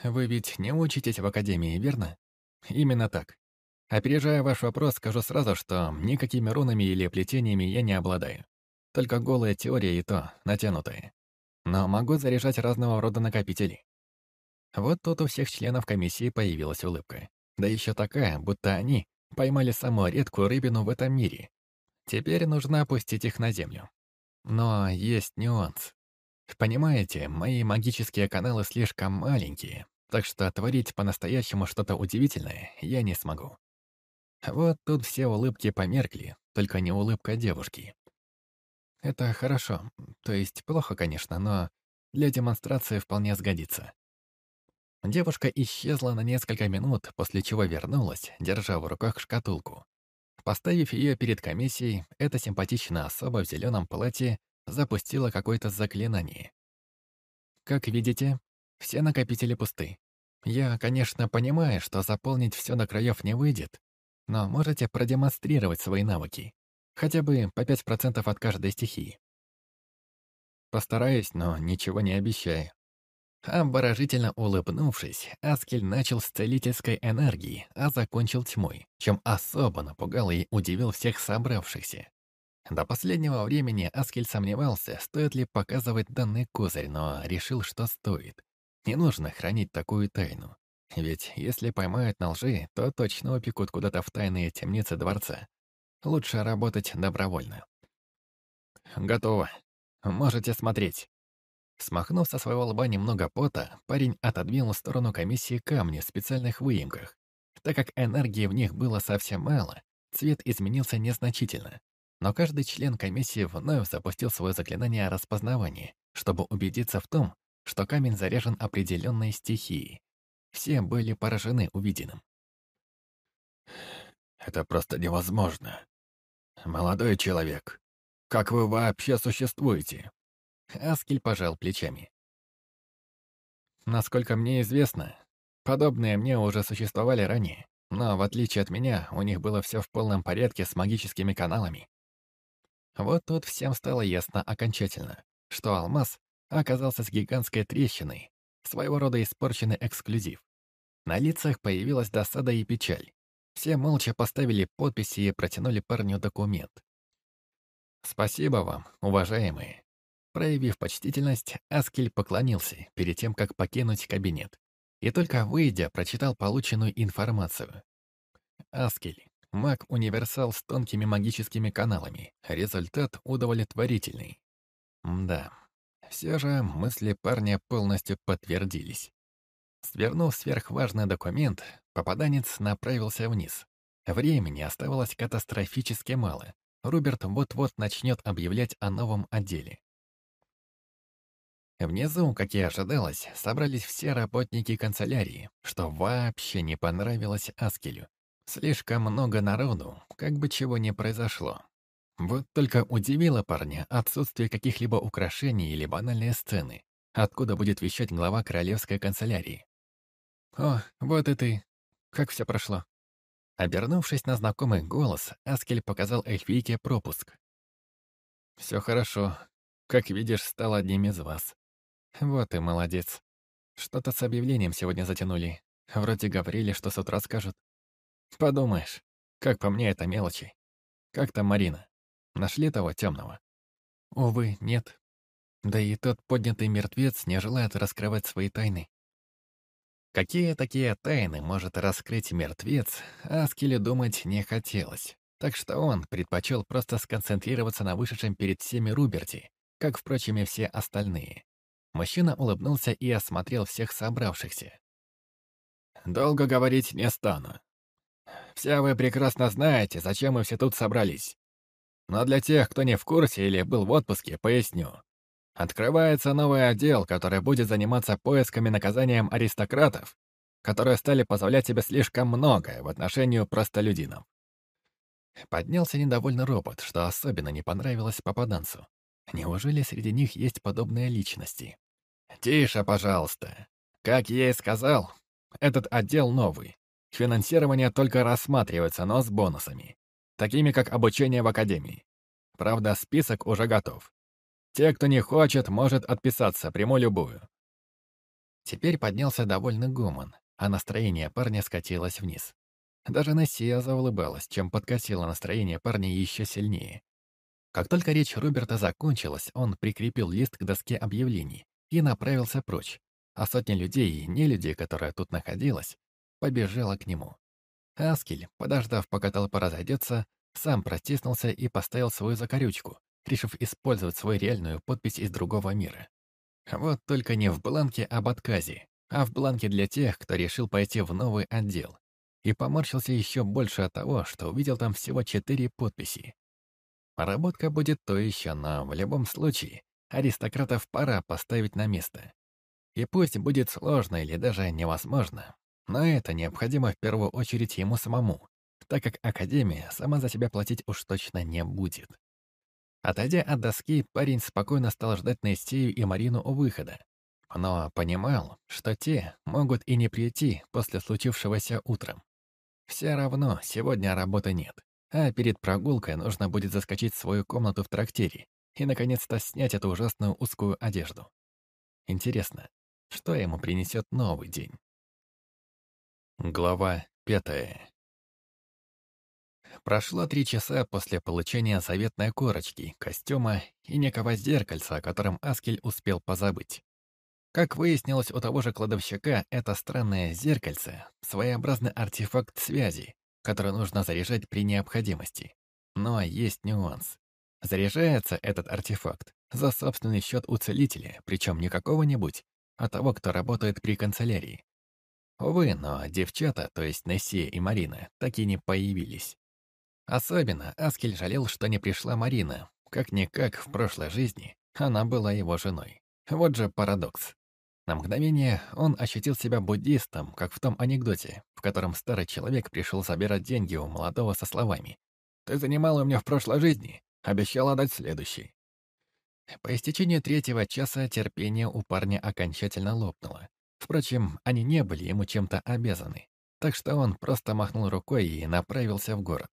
Вы ведь не учитесь в академии, верно? Именно так. Опережая ваш вопрос, скажу сразу, что никакими рунами или плетениями я не обладаю. Только голая теория и то, натянутая. Но могу заряжать разного рода накопители. Вот тут у всех членов комиссии появилась улыбка. Да еще такая, будто они поймали самую редкую рыбину в этом мире. Теперь нужно опустить их на землю. Но есть нюанс. Понимаете, мои магические каналы слишком маленькие, так что творить по-настоящему что-то удивительное я не смогу. Вот тут все улыбки померкли, только не улыбка девушки. Это хорошо, то есть плохо, конечно, но для демонстрации вполне сгодится. Девушка исчезла на несколько минут, после чего вернулась, держа в руках шкатулку. Поставив ее перед комиссией, эта симпатичная особа в зеленом платье запустила какое-то заклинание. Как видите, все накопители пусты. Я, конечно, понимаю, что заполнить все до краев не выйдет, но можете продемонстрировать свои навыки. Хотя бы по 5% от каждой стихии. Постараюсь, но ничего не обещаю. Обворожительно улыбнувшись, Аскель начал с целительской энергии, а закончил тьмой, чем особо напугал и удивил всех собравшихся. До последнего времени Аскель сомневался, стоит ли показывать данный козырь, но решил, что стоит. Не нужно хранить такую тайну. Ведь если поймают на лжи, то точно упекут куда-то в тайные темницы дворца. Лучше работать добровольно. Готово. Можете смотреть. Смахнув со своего лба немного пота, парень отодвинул в сторону комиссии камни в специальных выемках. Так как энергии в них было совсем мало, цвет изменился незначительно. Но каждый член комиссии вновь запустил свое заклинание распознавания, чтобы убедиться в том, что камень заряжен определенной стихией. Все были поражены увиденным. «Это просто невозможно. Молодой человек, как вы вообще существуете?» Аскель пожал плечами. Насколько мне известно, подобные мне уже существовали ранее, но в отличие от меня, у них было все в полном порядке с магическими каналами. Вот тут всем стало ясно окончательно, что алмаз оказался с гигантской трещиной, своего рода испорченный эксклюзив. На лицах появилась досада и печаль. Все молча поставили подписи и протянули парню документ. «Спасибо вам, уважаемые», Проявив почтительность, Аскель поклонился перед тем, как покинуть кабинет. И только выйдя, прочитал полученную информацию. Аскель. Маг-универсал с тонкими магическими каналами. Результат удовлетворительный. Да, все же мысли парня полностью подтвердились. Свернув сверхважный документ, попаданец направился вниз. Времени оставалось катастрофически мало. Руберт вот-вот начнет объявлять о новом отделе. Внизу, как и ожидалось, собрались все работники канцелярии, что вообще не понравилось Аскелю. Слишком много народу, как бы чего не произошло. Вот только удивило парня отсутствие каких-либо украшений или банальные сцены. Откуда будет вещать глава королевской канцелярии? «О, вот и ты. Как все прошло?» Обернувшись на знакомый голос, Аскель показал эльфийке пропуск. «Все хорошо. Как видишь, стал одним из вас. Вот и молодец. Что-то с объявлением сегодня затянули. Вроде говорили, что с утра скажут. Подумаешь, как по мне это мелочи. Как там Марина? Нашли того темного? Увы, нет. Да и тот поднятый мертвец не желает раскрывать свои тайны. Какие такие тайны может раскрыть мертвец, Аскеле думать не хотелось. Так что он предпочел просто сконцентрироваться на вышедшем перед всеми Руберти, как, впрочем, и все остальные. Мужчина улыбнулся и осмотрел всех собравшихся. «Долго говорить не стану. Все вы прекрасно знаете, зачем мы все тут собрались. Но для тех, кто не в курсе или был в отпуске, поясню. Открывается новый отдел, который будет заниматься поисками наказанием аристократов, которые стали позволять себе слишком многое в отношении простолюдинов. Поднялся недовольный робот, что особенно не понравилось попаданцу. Неужели среди них есть подобные личности? «Тише, пожалуйста. Как я и сказал, этот отдел новый. Финансирование только рассматривается, но с бонусами. Такими, как обучение в академии. Правда, список уже готов. Те, кто не хочет, может отписаться, приму любую». Теперь поднялся довольный гуман, а настроение парня скатилось вниз. Даже Нессия заулыбалась, чем подкосило настроение парня еще сильнее. Как только речь Роберта закончилась, он прикрепил лист к доске объявлений и направился прочь, а сотня людей и не людей, которая тут находилась, побежала к нему. Аскель, подождав, пока толпа разойдется, сам протиснулся и поставил свою закорючку, решив использовать свою реальную подпись из другого мира. Вот только не в бланке об отказе, а в бланке для тех, кто решил пойти в новый отдел. И поморщился еще больше от того, что увидел там всего четыре подписи. Работка будет то еще, но в любом случае аристократов пора поставить на место. И пусть будет сложно или даже невозможно, но это необходимо в первую очередь ему самому, так как Академия сама за себя платить уж точно не будет. Отойдя от доски, парень спокойно стал ждать Нестею и Марину у выхода. Но понимал, что те могут и не прийти после случившегося утром. Все равно сегодня работы нет, а перед прогулкой нужно будет заскочить в свою комнату в трактире и, наконец-то, снять эту ужасную узкую одежду. Интересно, что ему принесет новый день? Глава пятая. Прошло три часа после получения заветной корочки, костюма и некого зеркальца, о котором Аскель успел позабыть. Как выяснилось у того же кладовщика, это странное зеркальце — своеобразный артефакт связи, который нужно заряжать при необходимости. Но есть нюанс. Заряжается этот артефакт за собственный счет у целителя, причем не какого-нибудь, а того, кто работает при канцелярии. Увы, но девчата, то есть Нессия и Марина, так и не появились. Особенно Аскель жалел, что не пришла Марина. Как-никак в прошлой жизни она была его женой. Вот же парадокс. На мгновение он ощутил себя буддистом, как в том анекдоте, в котором старый человек пришел забирать деньги у молодого со словами. «Ты занимал у меня в прошлой жизни, обещал отдать следующий». По истечению третьего часа терпение у парня окончательно лопнуло. Впрочем, они не были ему чем-то обязаны, так что он просто махнул рукой и направился в город.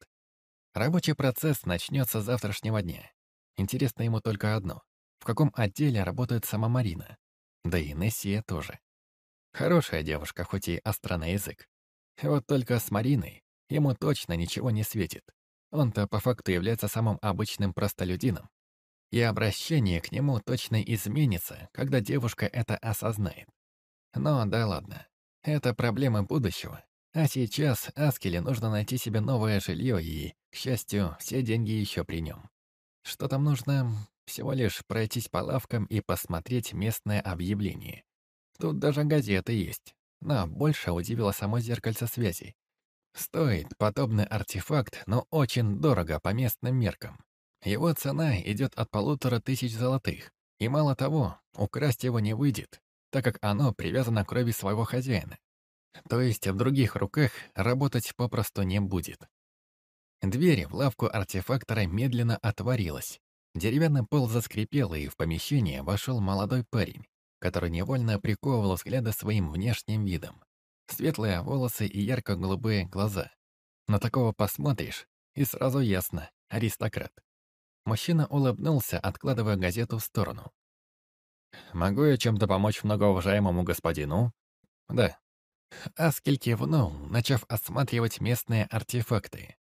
Рабочий процесс начнется завтрашнего дня. Интересно ему только одно. В каком отделе работает сама Марина? Да и Нессия тоже. Хорошая девушка, хоть и остра язык. Вот только с Мариной ему точно ничего не светит. Он-то по факту является самым обычным простолюдином. И обращение к нему точно изменится, когда девушка это осознает. Но да ладно. Это проблемы будущего. А сейчас Аскеле нужно найти себе новое жилье, и, к счастью, все деньги еще при нем. Что там нужно? Всего лишь пройтись по лавкам и посмотреть местное объявление. Тут даже газеты есть. Но больше удивило само зеркальце связи. Стоит подобный артефакт, но очень дорого по местным меркам. Его цена идет от полутора тысяч золотых. И мало того, украсть его не выйдет, так как оно привязано к крови своего хозяина. То есть в других руках работать попросту не будет. Дверь в лавку артефактора медленно отворилась, Деревянный пол заскрипел, и в помещение вошел молодой парень, который невольно приковывал взгляды своим внешним видом. Светлые волосы и ярко-голубые глаза. На такого посмотришь, и сразу ясно — аристократ. Мужчина улыбнулся, откладывая газету в сторону. «Могу я чем-то помочь многоуважаемому господину?» «Да». Аскель кивнул, начав осматривать местные артефакты.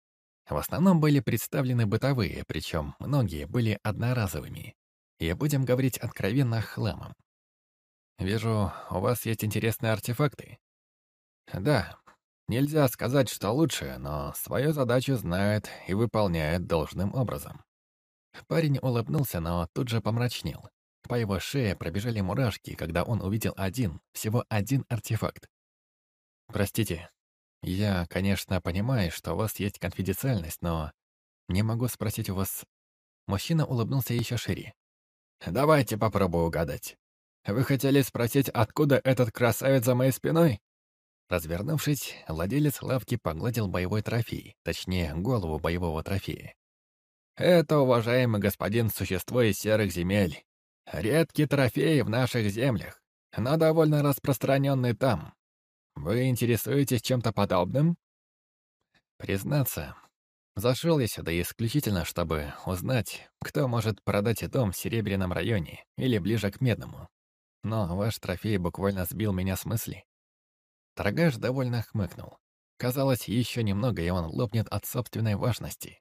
В основном были представлены бытовые, причем многие были одноразовыми. И будем говорить откровенно хламом. Вижу, у вас есть интересные артефакты. Да, нельзя сказать, что лучше, но свою задачу знает и выполняет должным образом. Парень улыбнулся, но тут же помрачнел. По его шее пробежали мурашки, когда он увидел один, всего один артефакт. «Простите, я, конечно, понимаю, что у вас есть конфиденциальность, но не могу спросить у вас...» Мужчина улыбнулся еще шире. «Давайте попробую угадать. Вы хотели спросить, откуда этот красавец за моей спиной?» Развернувшись, владелец лавки погладил боевой трофей, точнее, голову боевого трофея. «Это, уважаемый господин, существо из серых земель. Редкий трофей в наших землях, но довольно распространенный там. Вы интересуетесь чем-то подобным? Признаться, зашел я сюда исключительно, чтобы узнать, кто может продать дом в Серебряном районе или ближе к Медному. Но ваш трофей буквально сбил меня с мысли. Торгаш довольно хмыкнул. Казалось, еще немного, и он лопнет от собственной важности.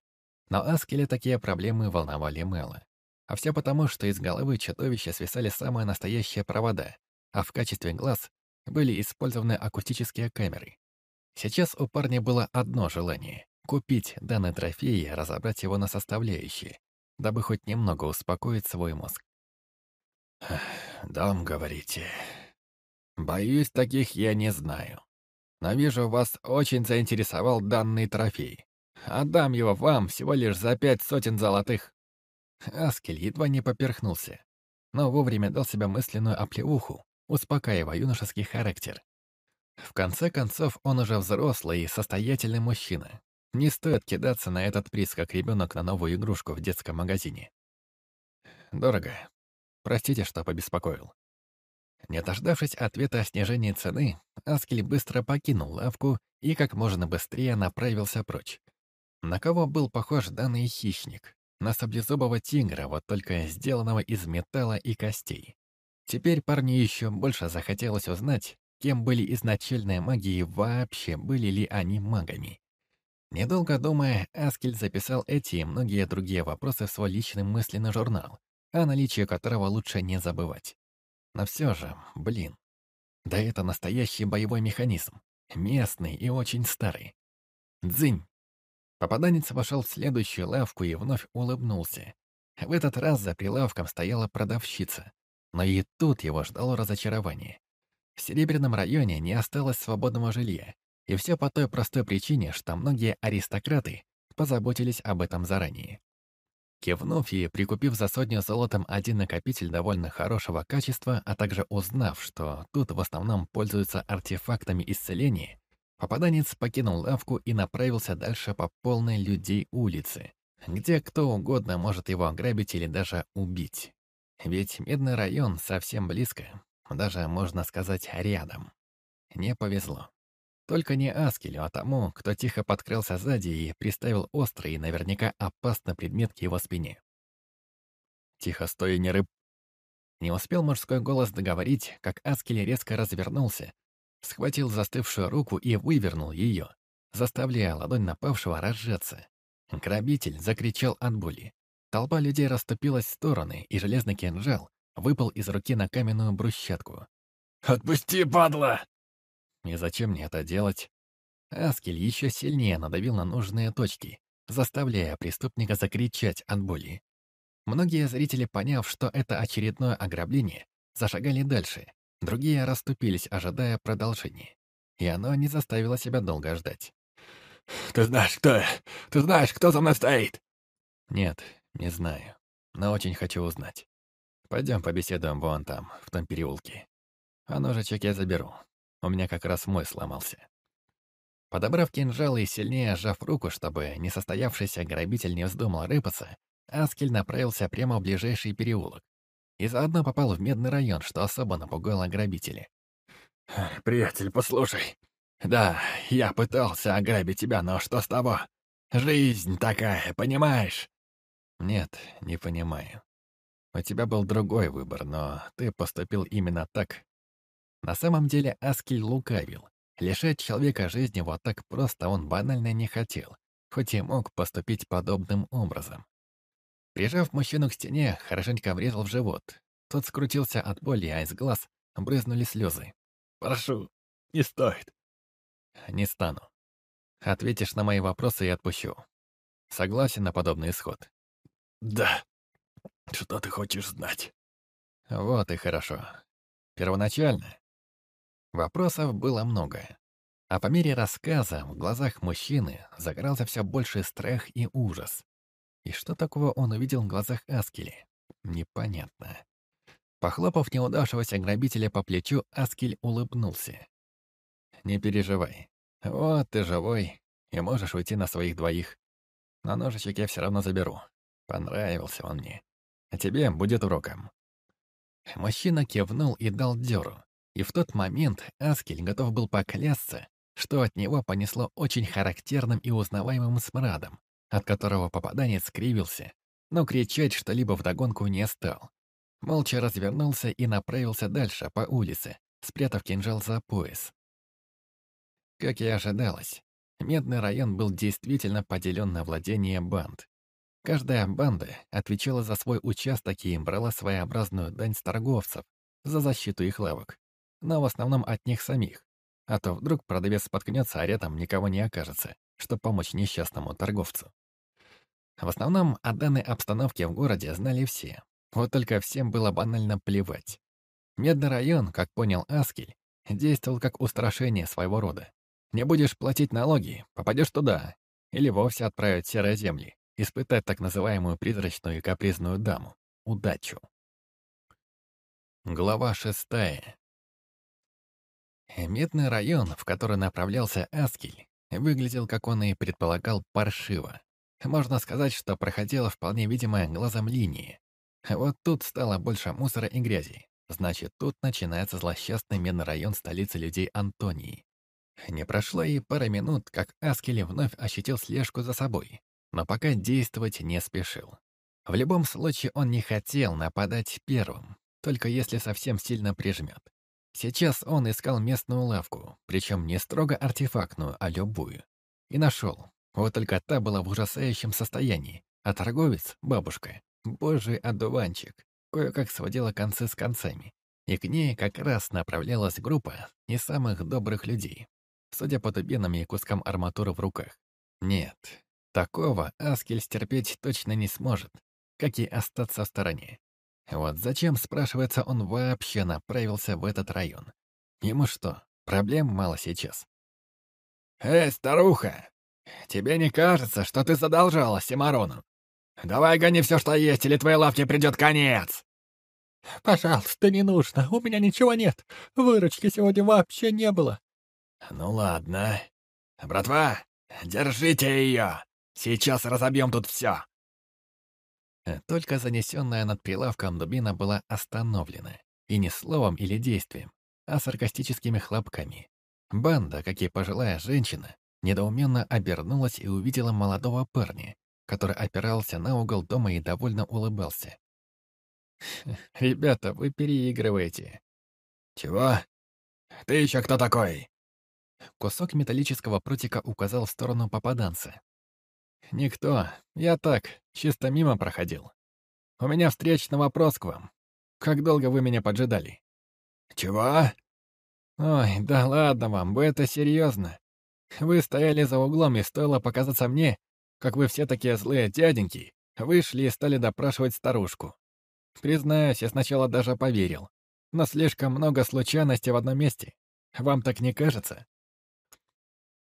Но Аскеле такие проблемы волновали мало. А все потому, что из головы чудовища свисали самые настоящие провода, а в качестве глаз были использованы акустические камеры. Сейчас у парня было одно желание — купить данный трофей и разобрать его на составляющие, дабы хоть немного успокоить свой мозг. «Дом, говорите. Боюсь, таких я не знаю. Но вижу, вас очень заинтересовал данный трофей. Отдам его вам всего лишь за пять сотен золотых». Аскель едва не поперхнулся, но вовремя дал себе мысленную оплеуху, успокаивая юношеский характер. В конце концов, он уже взрослый и состоятельный мужчина. Не стоит кидаться на этот приз, как ребенок на новую игрушку в детском магазине. Дорого. Простите, что побеспокоил. Не дождавшись ответа о снижении цены, Аскель быстро покинул лавку и как можно быстрее направился прочь. На кого был похож данный хищник? На саблезубого тигра, вот только сделанного из металла и костей. Теперь парню еще больше захотелось узнать, кем были изначальные маги и вообще были ли они магами. Недолго думая, Аскель записал эти и многие другие вопросы в свой личный мысленный журнал, о наличии которого лучше не забывать. Но все же, блин, да это настоящий боевой механизм, местный и очень старый. Дзынь! Попаданец вошел в следующую лавку и вновь улыбнулся. В этот раз за прилавком стояла продавщица. Но и тут его ждало разочарование. В Серебряном районе не осталось свободного жилья, и все по той простой причине, что многие аристократы позаботились об этом заранее. Кивнув и прикупив за сотню золотом один накопитель довольно хорошего качества, а также узнав, что тут в основном пользуются артефактами исцеления, попаданец покинул лавку и направился дальше по полной людей улице, где кто угодно может его ограбить или даже убить. Ведь Медный район совсем близко, даже, можно сказать, рядом. Не повезло. Только не Аскелю, а тому, кто тихо подкрылся сзади и приставил острый и наверняка опасный предмет к его спине. «Тихо, стой, не рыб!» Не успел мужской голос договорить, как Аскель резко развернулся, схватил застывшую руку и вывернул ее, заставляя ладонь напавшего разжаться. Грабитель закричал от боли. Толпа людей расступилась в стороны, и железный кинжал выпал из руки на каменную брусчатку. «Отпусти, падла!» И зачем мне это делать? Аскель еще сильнее надавил на нужные точки, заставляя преступника закричать от боли. Многие зрители, поняв, что это очередное ограбление, зашагали дальше, другие расступились, ожидая продолжения. И оно не заставило себя долго ждать. «Ты знаешь, кто Ты знаешь, кто за мной стоит?» «Нет, не знаю, но очень хочу узнать. Пойдем побеседуем вон там, в том переулке. А ножичек я заберу, у меня как раз мой сломался. Подобрав кинжал и сильнее сжав руку, чтобы несостоявшийся грабитель не вздумал рыпаться, Аскель направился прямо в ближайший переулок. И заодно попал в медный район, что особо напугало грабителя. «Приятель, послушай. Да, я пытался ограбить тебя, но что с того? Жизнь такая, понимаешь?» «Нет, не понимаю. У тебя был другой выбор, но ты поступил именно так, на самом деле Аскель лукавил. Лишать человека жизни вот так просто он банально не хотел, хоть и мог поступить подобным образом. Прижав мужчину к стене, хорошенько врезал в живот. Тот скрутился от боли, а из глаз брызнули слезы. «Прошу, не стоит». «Не стану. Ответишь на мои вопросы и отпущу. Согласен на подобный исход?» «Да. Что ты хочешь знать?» «Вот и хорошо. Первоначально Вопросов было много. А по мере рассказа в глазах мужчины загорался все больше страх и ужас. И что такого он увидел в глазах Аскели? Непонятно. Похлопав неудавшегося грабителя по плечу, Аскель улыбнулся. «Не переживай. Вот ты живой, и можешь уйти на своих двоих. Но ножичек я все равно заберу. Понравился он мне. А тебе будет уроком». Мужчина кивнул и дал дёру. И в тот момент Аскель готов был поклясться, что от него понесло очень характерным и узнаваемым смрадом, от которого попаданец скривился, но кричать что-либо вдогонку не стал. Молча развернулся и направился дальше, по улице, спрятав кинжал за пояс. Как и ожидалось, Медный район был действительно поделен на владение банд. Каждая банда отвечала за свой участок и брала своеобразную дань с торговцев за защиту их лавок но в основном от них самих. А то вдруг продавец споткнется, а рядом никого не окажется, чтобы помочь несчастному торговцу. В основном о данной обстановке в городе знали все. Вот только всем было банально плевать. Медный район, как понял Аскель, действовал как устрашение своего рода. Не будешь платить налоги, попадешь туда. Или вовсе отправят в серые земли, испытать так называемую призрачную и капризную даму. Удачу. Глава шестая. Медный район, в который направлялся Аскель, выглядел, как он и предполагал, паршиво. Можно сказать, что проходила вполне видимая глазом линии. Вот тут стало больше мусора и грязи. Значит, тут начинается злосчастный медный район столицы людей Антонии. Не прошло и пара минут, как Аскели вновь ощутил слежку за собой, но пока действовать не спешил. В любом случае он не хотел нападать первым, только если совсем сильно прижмет. Сейчас он искал местную лавку, причем не строго артефактную, а любую. И нашел. Вот только та была в ужасающем состоянии, а торговец, бабушка, божий одуванчик, кое-как сводила концы с концами. И к ней как раз направлялась группа не самых добрых людей, судя по дубинам и кускам арматуры в руках. Нет, такого Аскель стерпеть точно не сможет, как и остаться в стороне. Вот зачем, спрашивается, он вообще направился в этот район? Ему что, проблем мало сейчас? «Эй, старуха, тебе не кажется, что ты задолжала Симарону? Давай гони все, что есть, или твоей лавке придет конец!» «Пожалуйста, не нужно, у меня ничего нет. Выручки сегодня вообще не было». «Ну ладно. Братва, держите ее. Сейчас разобьем тут все. Только занесенная над прилавком дубина была остановлена. И не словом или действием, а саркастическими хлопками. Банда, как и пожилая женщина, недоуменно обернулась и увидела молодого парня, который опирался на угол дома и довольно улыбался. «Ребята, вы переигрываете». «Чего? Ты еще кто такой?» Кусок металлического прутика указал в сторону попаданца. «Никто. Я так, чисто мимо проходил. У меня встречный вопрос к вам. Как долго вы меня поджидали?» «Чего?» «Ой, да ладно вам, вы это серьезно. Вы стояли за углом, и стоило показаться мне, как вы все такие злые дяденьки, вышли и стали допрашивать старушку. Признаюсь, я сначала даже поверил. Но слишком много случайностей в одном месте. Вам так не кажется?»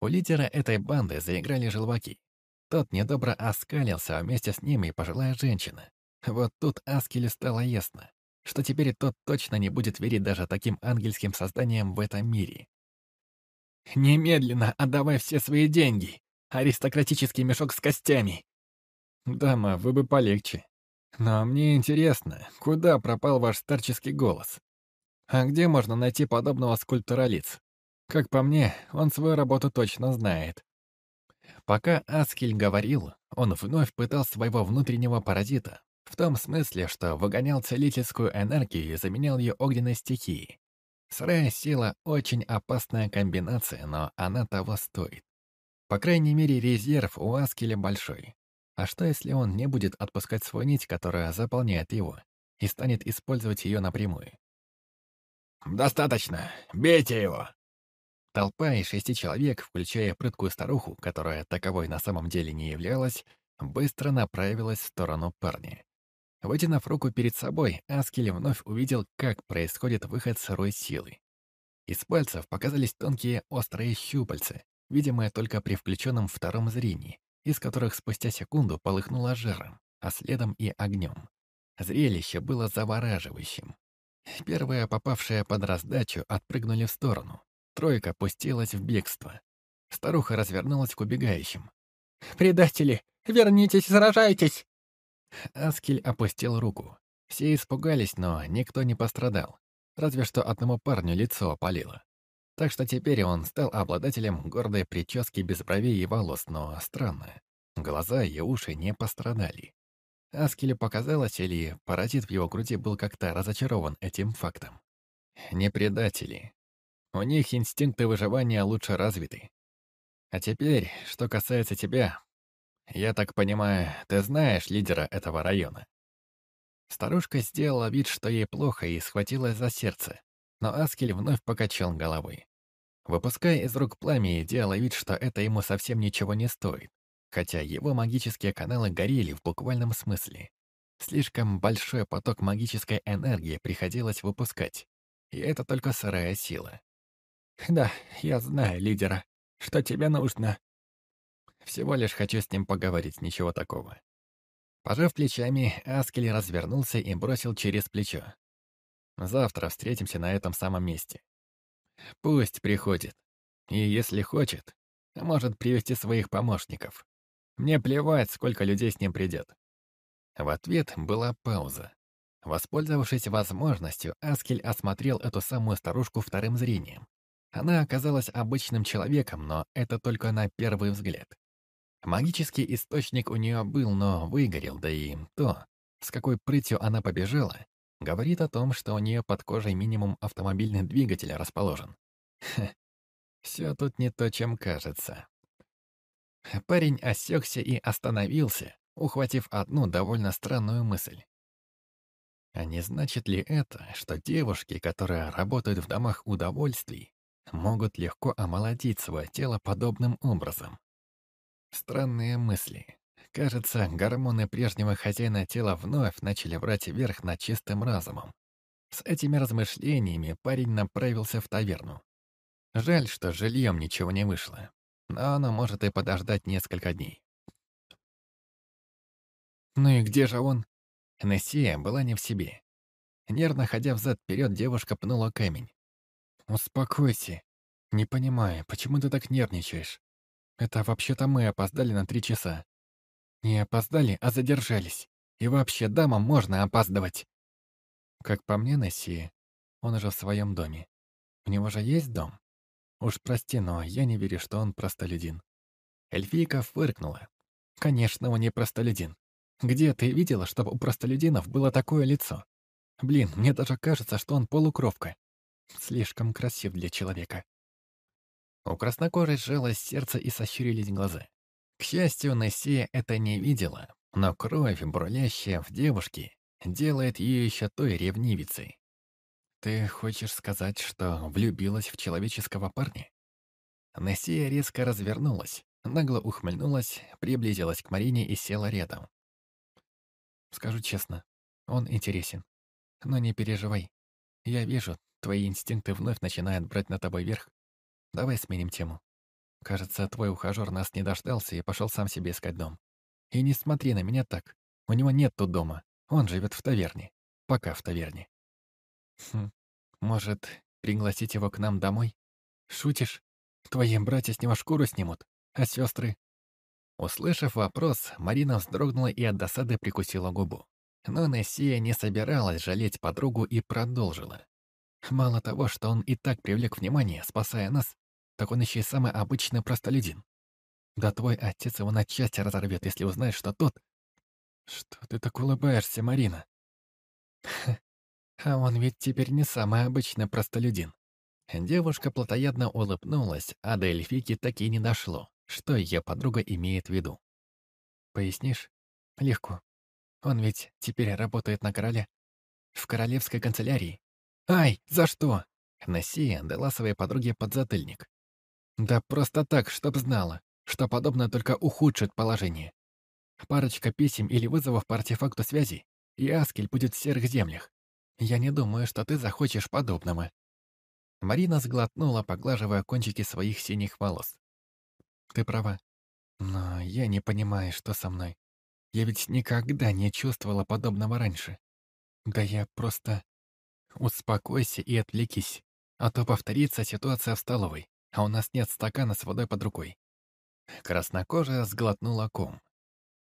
У лидера этой банды заиграли желваки. Тот недобро оскалился, а вместе с ним и пожилая женщина. Вот тут Аскелю стало ясно, что теперь тот точно не будет верить даже таким ангельским созданиям в этом мире. «Немедленно отдавай все свои деньги! Аристократический мешок с костями!» «Дама, вы бы полегче. Но мне интересно, куда пропал ваш старческий голос? А где можно найти подобного скульптора лиц? Как по мне, он свою работу точно знает. Пока Аскель говорил, он вновь пытал своего внутреннего паразита, в том смысле, что выгонял целительскую энергию и заменял ее огненной стихией. Сырая сила — очень опасная комбинация, но она того стоит. По крайней мере, резерв у Аскеля большой. А что, если он не будет отпускать свою нить, которая заполняет его, и станет использовать ее напрямую? «Достаточно! Бейте его!» Толпа из шести человек, включая прыткую старуху, которая таковой на самом деле не являлась, быстро направилась в сторону парня. Вытянув руку перед собой, Аскель вновь увидел, как происходит выход сырой силы. Из пальцев показались тонкие острые щупальца, видимые только при включенном втором зрении, из которых спустя секунду полыхнуло жиром, а следом и огнем. Зрелище было завораживающим. Первые, попавшие под раздачу, отпрыгнули в сторону, Тройка пустилась в бегство. Старуха развернулась к убегающим. «Предатели! Вернитесь, сражайтесь!» Аскель опустил руку. Все испугались, но никто не пострадал. Разве что одному парню лицо опалило. Так что теперь он стал обладателем гордой прически без бровей и волос, но странно. Глаза и уши не пострадали. Аскелю показалось, или паразит в его груди был как-то разочарован этим фактом. Не предатели, у них инстинкты выживания лучше развиты. А теперь, что касается тебя. Я так понимаю, ты знаешь лидера этого района. Старушка сделала вид, что ей плохо, и схватилась за сердце. Но Аскель вновь покачал головой. Выпуская из рук пламя и делая вид, что это ему совсем ничего не стоит. Хотя его магические каналы горели в буквальном смысле. Слишком большой поток магической энергии приходилось выпускать. И это только сырая сила. «Да, я знаю лидера. Что тебе нужно?» Всего лишь хочу с ним поговорить, ничего такого. Пожав плечами, Аскель развернулся и бросил через плечо. Завтра встретимся на этом самом месте. Пусть приходит. И если хочет, может привести своих помощников. Мне плевать, сколько людей с ним придет. В ответ была пауза. Воспользовавшись возможностью, Аскель осмотрел эту самую старушку вторым зрением. Она оказалась обычным человеком, но это только на первый взгляд. Магический источник у нее был, но выгорел, да и то, с какой прытью она побежала, говорит о том, что у нее под кожей минимум автомобильный двигатель расположен. Хе, все тут не то, чем кажется. Парень осекся и остановился, ухватив одну довольно странную мысль. А не значит ли это, что девушки, которые работают в домах удовольствий, могут легко омолодить свое тело подобным образом? Странные мысли. Кажется, гормоны прежнего хозяина тела вновь начали брать верх над чистым разумом. С этими размышлениями парень направился в таверну. Жаль, что жильем ничего не вышло, но оно может и подождать несколько дней. Ну и где же он? Нессия была не в себе. Нервно ходя взад-вперед, девушка пнула камень. «Успокойся. Не понимаю, почему ты так нервничаешь? Это вообще-то мы опоздали на три часа. Не опоздали, а задержались. И вообще, дамам можно опаздывать. Как по мне, Несси, он уже в своем доме. У него же есть дом? Уж прости, но я не верю, что он простолюдин. Эльфийка фыркнула. Конечно, он не простолюдин. Где ты видела, чтобы у простолюдинов было такое лицо? Блин, мне даже кажется, что он полукровка. Слишком красив для человека. У краснокожей сжалось сердце и сощурились глаза. К счастью, Нессия это не видела, но кровь, бурлящая в девушке, делает ее еще той ревнивицей. «Ты хочешь сказать, что влюбилась в человеческого парня?» Нессия резко развернулась, нагло ухмыльнулась, приблизилась к Марине и села рядом. «Скажу честно, он интересен. Но не переживай. Я вижу, твои инстинкты вновь начинают брать на тобой верх. Давай сменим тему. Кажется, твой ухажер нас не дождался и пошел сам себе искать дом. И не смотри на меня так. У него нет тут дома. Он живет в таверне. Пока в таверне. Хм, может, пригласить его к нам домой? Шутишь? Твои братья с него шкуру снимут, а сестры? Услышав вопрос, Марина вздрогнула и от досады прикусила губу. Но Нессия не собиралась жалеть подругу и продолжила. Мало того, что он и так привлек внимание, спасая нас, так он еще и самый обычный простолюдин. Да твой отец его на части разорвет, если узнает, что тот... Что ты так улыбаешься, Марина? А он ведь теперь не самый обычный простолюдин. Девушка плотоядно улыбнулась, а до эльфики так и не дошло, что ее подруга имеет в виду. Пояснишь? Легко. Он ведь теперь работает на короле. В королевской канцелярии. Ай, за что? Нессия дала своей подруге подзатыльник. Да просто так, чтоб знала, что подобное только ухудшит положение. Парочка писем или вызовов по артефакту связи, и Аскель будет в серых землях. Я не думаю, что ты захочешь подобного. Марина сглотнула, поглаживая кончики своих синих волос. Ты права. Но я не понимаю, что со мной. Я ведь никогда не чувствовала подобного раньше. Да я просто... Успокойся и отвлекись, а то повторится ситуация в столовой а у нас нет стакана с водой под рукой. Краснокожая сглотнула ком.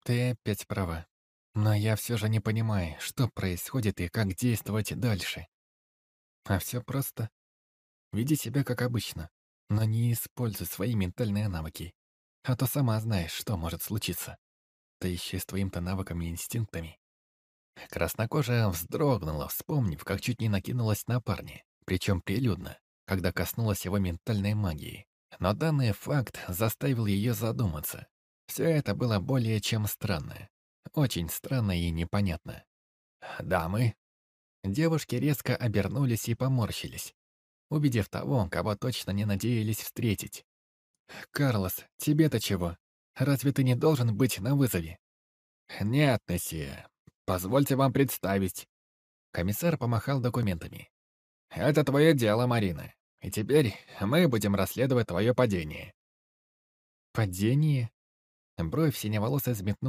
Ты опять права. Но я все же не понимаю, что происходит и как действовать дальше. А все просто. Веди себя как обычно, но не используй свои ментальные навыки. А то сама знаешь, что может случиться. Ты еще с твоим-то навыками и инстинктами. Краснокожая вздрогнула, вспомнив, как чуть не накинулась на парня, причем прилюдно когда коснулась его ментальной магии. Но данный факт заставил ее задуматься. Все это было более чем странно. Очень странно и непонятно. «Дамы?» Девушки резко обернулись и поморщились, увидев того, кого точно не надеялись встретить. «Карлос, тебе-то чего? Разве ты не должен быть на вызове?» «Нет, Нессия. Позвольте вам представить». Комиссар помахал документами. «Это твое дело, Марина. И теперь мы будем расследовать твое падение». «Падение?» Бровь синеволосой взметнула